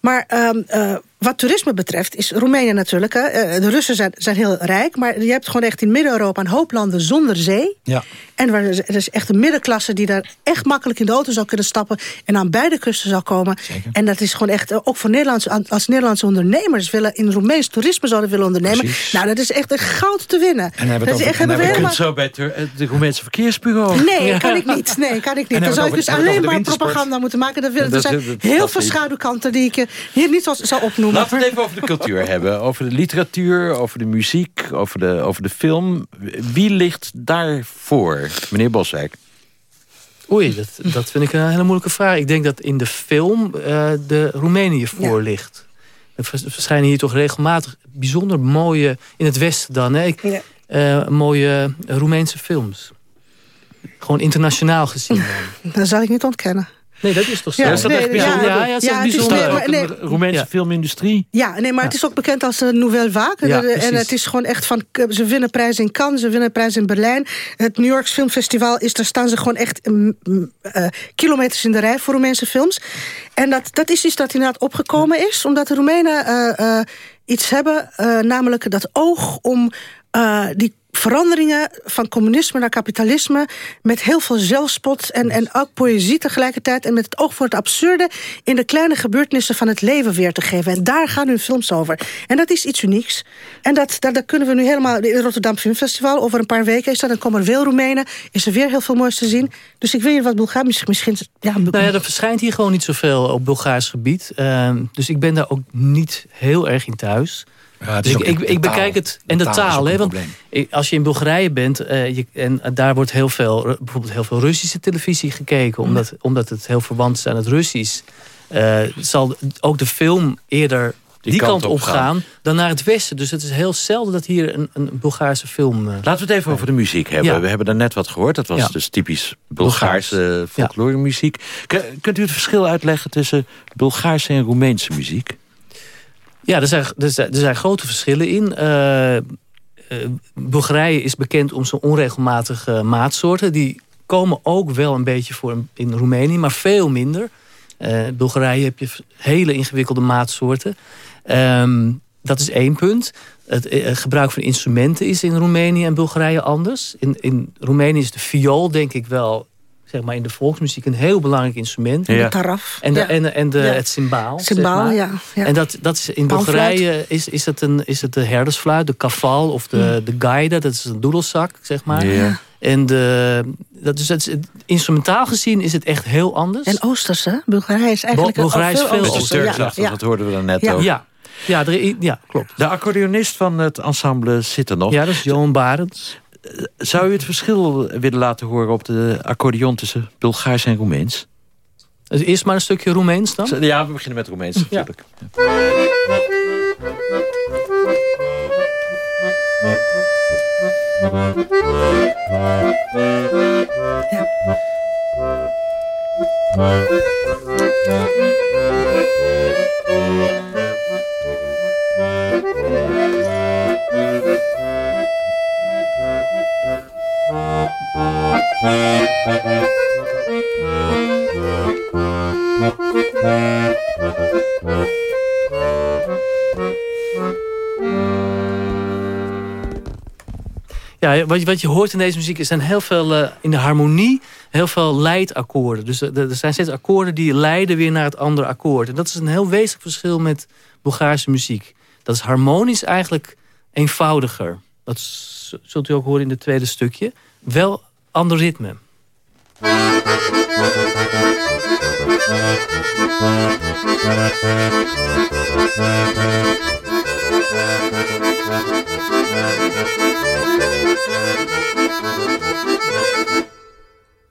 Maar... Uh, wat toerisme betreft is Roemenië natuurlijk... Hè, eh, de Russen zijn, zijn heel rijk, maar je hebt gewoon echt in Midden-Europa... een hoop landen zonder zee. Ja. En waar, er is echt een middenklasse die daar echt makkelijk in de auto zou kunnen stappen... en aan beide kusten zou komen. Zeker. En dat is gewoon echt, eh, ook voor Nederlandse, als Nederlandse ondernemers... willen in Roemeens toerisme zouden willen ondernemen... nou, dat is echt een goud te winnen. En hebben we het over, echt, helemaal... zo bij de Roemeense verkeersbureau. Nee, *laughs* kan ik niet. Nee, kan ik niet. Dan zou ik dus alleen maar propaganda moeten maken. Er zijn heel veel schaduwkanten die ik hier niet zou opnoemen. Laten we het even over de cultuur *laughs* hebben. Over de literatuur, over de muziek, over de, over de film. Wie ligt daarvoor, meneer Boswijk? Oei, dat, dat vind ik een hele moeilijke vraag. Ik denk dat in de film uh, de Roemenië voor ligt. Er verschijnen hier toch regelmatig bijzonder mooie... in het Westen dan, hè, ik, uh, mooie Roemeense films. Gewoon internationaal gezien. *laughs* Dat zal ik niet ontkennen. Nee, dat is toch zo? Ja, is dat echt bijzonder? Ja, ja, ja, is bijzonder. Nee, de Roemeense filmindustrie. Ja, nee, maar het is ook bekend als de Nouvelle Vague. en het is gewoon echt van... Ze winnen prijs in Cannes, ze winnen prijs in Berlijn. Het New York Filmfestival, is, daar staan ze gewoon echt uh, kilometers in de rij voor Roemeense films. En dat, dat is iets dat inderdaad opgekomen is. Omdat de Roemenen uh, iets hebben, namelijk dat oog om die veranderingen van communisme naar kapitalisme... met heel veel zelfspot en, en ook poëzie tegelijkertijd... en met het oog voor het absurde in de kleine gebeurtenissen van het leven weer te geven. En daar gaan hun films over. En dat is iets unieks. En dat, dat, kunnen we nu helemaal... In het Rotterdam Filmfestival, over een paar weken is dat... dan komen veel Roemenen, is er weer heel veel moois te zien. Dus ik weet niet wat Bulgaar misschien... ja, nou ja, er verschijnt hier gewoon niet zoveel op Bulgaars gebied. Uh, dus ik ben daar ook niet heel erg in thuis... Ja, dus ik, ik, bekijk het. En de, taal. hè, want als je in Bulgarije bent. Uh, je, en daar wordt heel veel, bijvoorbeeld heel veel Russische televisie gekeken. Omdat, omdat het heel verwant is aan het Russisch. Uh, zal ook de film eerder die, kant, op gaan dan naar het westen. Dus het is heel zelden dat hier een, een Bulgaarse film... Uh, Laten we het even over de muziek hebben. We hebben er net wat gehoord. Dat was dus typisch Bulgaarse folklore muziek. Kunt u het verschil uitleggen tussen Bulgaarse en Roemeense muziek? Ja, er zijn, er zijn, grote verschillen in. Uh, Bulgarije is bekend om zijn onregelmatige maatsoorten. Die komen ook wel een beetje voor in Roemenië, maar veel minder. In Bulgarije heb je hele ingewikkelde maatsoorten. Um, dat is één punt. Het, gebruik van instrumenten is in Roemenië en Bulgarije anders. In, in Roemenië is de viool denk ik wel zeg maar, in de volksmuziek een heel belangrijk instrument. Ja. De taraf. En, de, en, en de, het cymbaal. Cymbaal, ja, ja, En dat, dat is in Bulgarije is, is, het een, is het de herdersfluit, de kaval of de, de gaida. Dat is een doedelzak, zeg maar. Ja. En de, dat is, het, instrumentaal gezien is het echt heel anders. En Oosterse, Bulgarije is eigenlijk Bulgarije is veel Oosterse. Ja, dat hoorden we dan net ook. Ja, ja, er, ja, klopt. De accordeonist van het ensemble zit er nog. Ja, dat is Johan Barends. Zou u het verschil willen laten horen op de accordeon tussen Bulgaars en Roemeens? Dus eerst maar een stukje Roemeens dan? Ja, we beginnen met Roemeens natuurlijk. Ja. Ja, wat je, wat je hoort in deze muziek is zijn heel veel uh, in de harmonie heel veel leidakkoorden. Dus er, er zijn steeds akkoorden die leiden weer naar het andere akkoord. En dat is een heel wezenlijk verschil met Bulgaarse muziek. Dat is harmonisch eigenlijk eenvoudiger. Dat zult u ook horen in het tweede stukje. Wel ander ritme.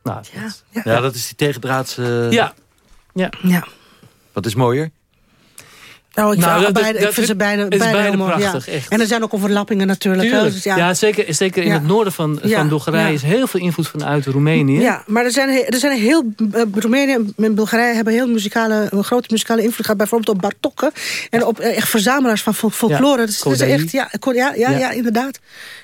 Nou, ja, ja. ja, dat is die tegendraadse... Ja. ja. ja. Wat is mooier? Oh, ik, nou, dat, beide, ik vind ze beide, beide, beide prachtig. Echt. En er zijn ook overlappingen natuurlijk. Dus ja. ja. zeker, zeker in het noorden van, van Bulgarije is heel veel invloed vanuit Roemenië. Ja, maar er zijn, er zijn heel... Uh, Roemenië en Bulgarije hebben heel muzikale, een grote muzikale invloed gehad. Bijvoorbeeld op Bartokken en op echt verzamelaars van folklore. Dat is, dat is echt, ja, ja, ja, ja, inderdaad.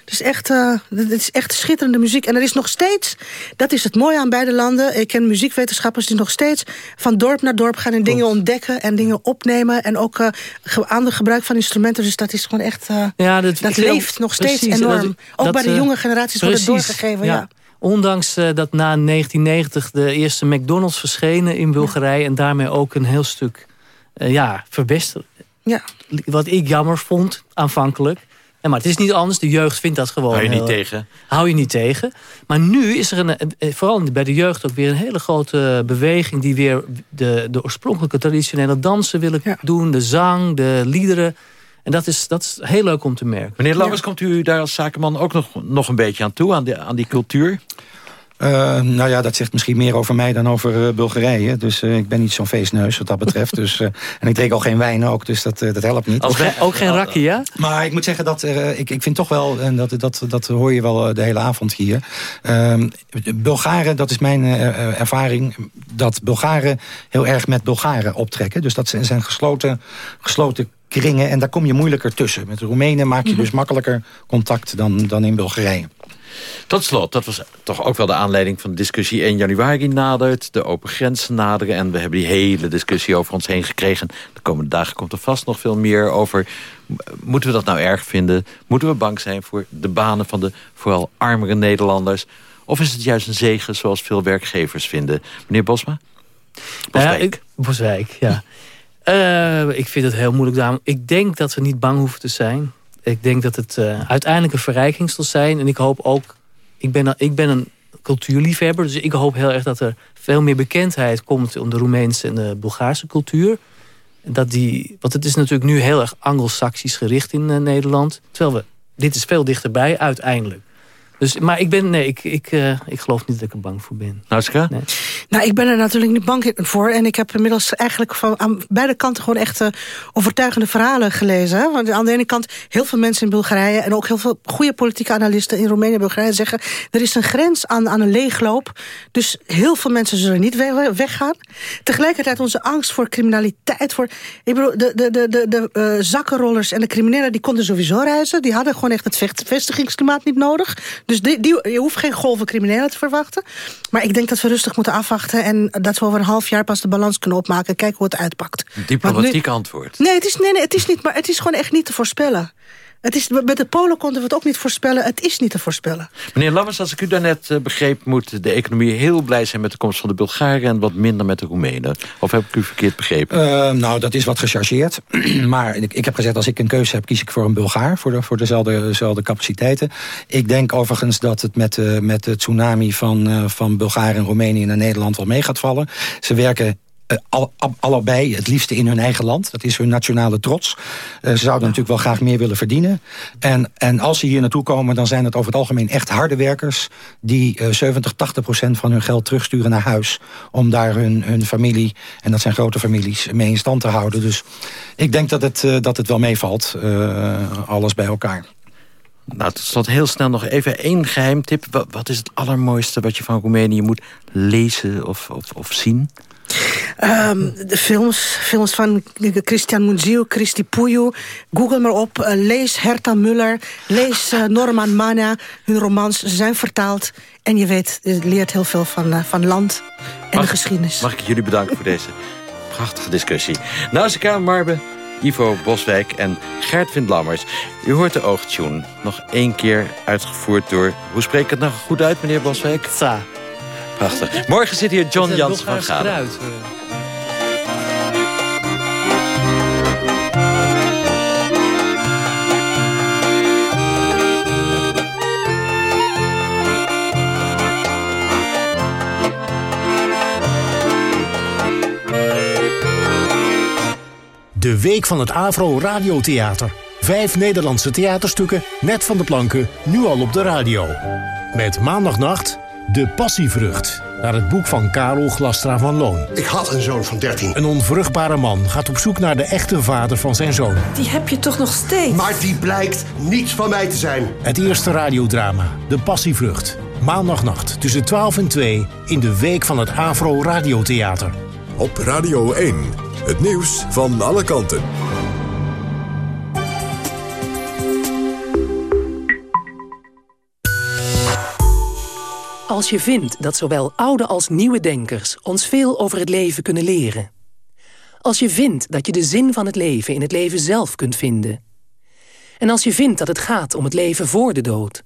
Het is, echt, uh, het is echt schitterende muziek. En er is nog steeds, dat is het mooie aan beide landen... ik ken muziekwetenschappers die nog steeds van dorp naar dorp gaan... en dingen ontdekken en dingen opnemen... en ook uh, ander gebruik van instrumenten. Dus dat is gewoon echt... Uh, ja, dat, dat leeft nog steeds enorm. ook bij de jonge generaties wordt het doorgegeven. ja. Ondanks dat na 1990 de eerste McDonald's verschenen in Bulgarije... en daarmee ook een heel stuk ja, verbeterd. Ja. Wat ik jammer vond, aanvankelijk maar het is niet anders. De jeugd vindt dat gewoon. Hou je niet tegen. Hou je niet tegen. Maar nu is er een, eh, vooral bij de jeugd ook weer een hele grote beweging... die weer de, de oorspronkelijke traditionele dansen willen doen. De zang, de liederen. En dat is, dat is heel leuk om te merken. Meneer Lammers, komt u daar als zakenman ook nog, nog een beetje aan toe? Aan, de, aan die cultuur? Uh, nou ja, dat zegt misschien meer over mij dan over uh, Bulgarije. Dus uh, ik ben niet zo'n feestneus wat dat betreft. *laughs* dus, en ik drink ook geen wijn ook, dus dat, dat helpt niet. Ook, ook geen rakkie, ja? Maar ik moet zeggen dat ik, ik vind toch wel, en dat, dat, dat hoor je wel de hele avond hier. Ehm, Bulgaren, dat is mijn ervaring, dat Bulgaren heel erg met Bulgaren optrekken. Dus dat zijn gesloten, gesloten kringen en daar kom je moeilijker tussen. Met de Roemenen maak je mhm. dus makkelijker contact dan, dan in Bulgarije. Tot slot, dat was toch ook wel de aanleiding van de discussie. 1 januari nadert, de open grenzen naderen... en we hebben die hele discussie over ons heen gekregen. De komende dagen komt er vast nog veel meer over. Moeten we dat nou erg vinden? Moeten we bang zijn voor de banen van de vooral armere Nederlanders? Of is het juist een zegen zoals veel werkgevers vinden? Meneer Bosma? Boswijk. Ja, ik, Boswijk, ja. Uh, *laughs* ik vind het heel moeilijk daarom. Ik denk dat we niet bang hoeven te zijn. Ik denk dat het uh, uiteindelijk een verrijking zal zijn. En ik hoop ook... Ik ben, ik ben een cultuurliefhebber. Dus ik hoop heel erg dat er veel meer bekendheid komt... om de Roemeense en de Bulgaarse cultuur. Dat die, want het is natuurlijk nu heel erg anglo-saxisch gericht in uh, Nederland. Terwijl we... Dit is veel dichterbij uiteindelijk. Dus, maar ik ben, nee, ik, ik, uh, ik geloof niet dat ik er bang voor ben. Nauska? Nee. Nou, ik ben er natuurlijk niet bang voor. En ik heb inmiddels eigenlijk van aan beide kanten gewoon echt uh, overtuigende verhalen gelezen. Want aan de ene kant heel veel mensen in Bulgarije... en ook heel veel goede politieke analisten in Roemenië en Bulgarije zeggen... er is een grens aan, aan een leegloop. Dus heel veel mensen zullen niet weggaan. Tegelijkertijd onze angst voor criminaliteit. Voor, ik bedoel, de, de, de, de, de uh, zakkenrollers en de criminelen... die konden sowieso reizen. Die hadden gewoon echt het vestigingsklimaat niet nodig. Dus die, die, je hoeft geen golven criminelen te verwachten. Maar ik denk dat we rustig moeten afwachten... en dat we over een half jaar pas de balans kunnen opmaken... en kijken hoe het uitpakt. diplomatiek antwoord. Nee, het is, nee, nee, het is niet, maar het is gewoon echt niet te voorspellen. Het is, met de Polen konden we het ook niet voorspellen. Het is niet te voorspellen. Meneer Lammers, als ik u daarnet uh, begreep... moet de economie heel blij zijn met de komst van de Bulgaren... en wat minder met de Roemenen. Of heb ik u verkeerd begrepen? Uh, nou, dat is wat gechargeerd. *clears throat* maar ik, ik, heb gezegd, als ik een keuze heb... kies ik voor een Bulgaar, voor, de, voor dezelfde, dezelfde capaciteiten. Ik denk overigens dat het met, uh, met de tsunami van, van Bulgaren en Roemenië... naar Nederland wel mee gaat vallen. Ze werken al, allebei het liefste in hun eigen land. Dat is hun nationale trots. Uh, ze zouden natuurlijk wel graag meer willen verdienen. En, en als ze hier naartoe komen, dan zijn het over het algemeen echt harde werkers... die uh, 70, 80 procent van hun geld terugsturen naar huis... om daar hun, hun familie, en dat zijn grote families, mee in stand te houden. Dus ik denk dat het, uh, dat het wel meevalt, alles bij elkaar. Nou, tot slot heel snel nog even één geheimtip. Wat, wat is het allermooiste wat je van Roemenië moet lezen of, of, of zien? Um, de films, films van Christian Mungiu, Christy Puyu. Google maar op, uh, lees Herta Muller, lees uh, Norman Mana. Hun romans, ze zijn vertaald. En je weet, je leert heel veel van, uh, van land en de geschiedenis. Mag ik jullie bedanken voor deze prachtige discussie. Nausicaa Marbe, Ivo Boswijk en Gert Vindlammers. U hoort de oogtune nog één keer uitgevoerd door... Hoe spreek ik het nou goed uit, meneer Boswijk? Sa. Prachtig. Morgen zit hier John Jans van Galen. Eh. De Week van het Avro Radiotheater. Vijf Nederlandse theaterstukken, net van de planken, nu al op de radio. Met maandagnacht de Passievrucht. naar het boek van Karel Glastra van Loon. Ik had een zoon van 13. Een onvruchtbare man gaat op zoek naar de echte vader van zijn zoon. Die heb je toch nog steeds? Maar die blijkt niets van mij te zijn. Het eerste radiodrama, De Passievrucht. Maandagnacht tussen 12 en 2 in de week van het Avro Radiotheater. Op Radio 1, het nieuws van alle kanten. Als je vindt dat zowel oude als nieuwe denkers ons veel over het leven kunnen leren. Als je vindt dat je de zin van het leven in het leven zelf kunt vinden. En als je vindt dat het gaat om het leven voor de dood.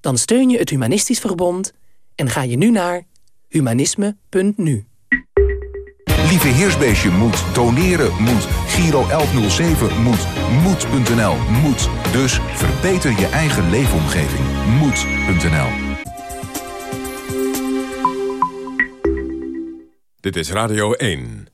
Dan steun je het Humanistisch Verbond en ga je nu naar humanisme.nu. Lieve Heersbeestje moet, doneren moet, Giro 1107 moet, moed.nl moet. Dus verbeter je eigen leefomgeving. Moed.nl Dit is Radio 1.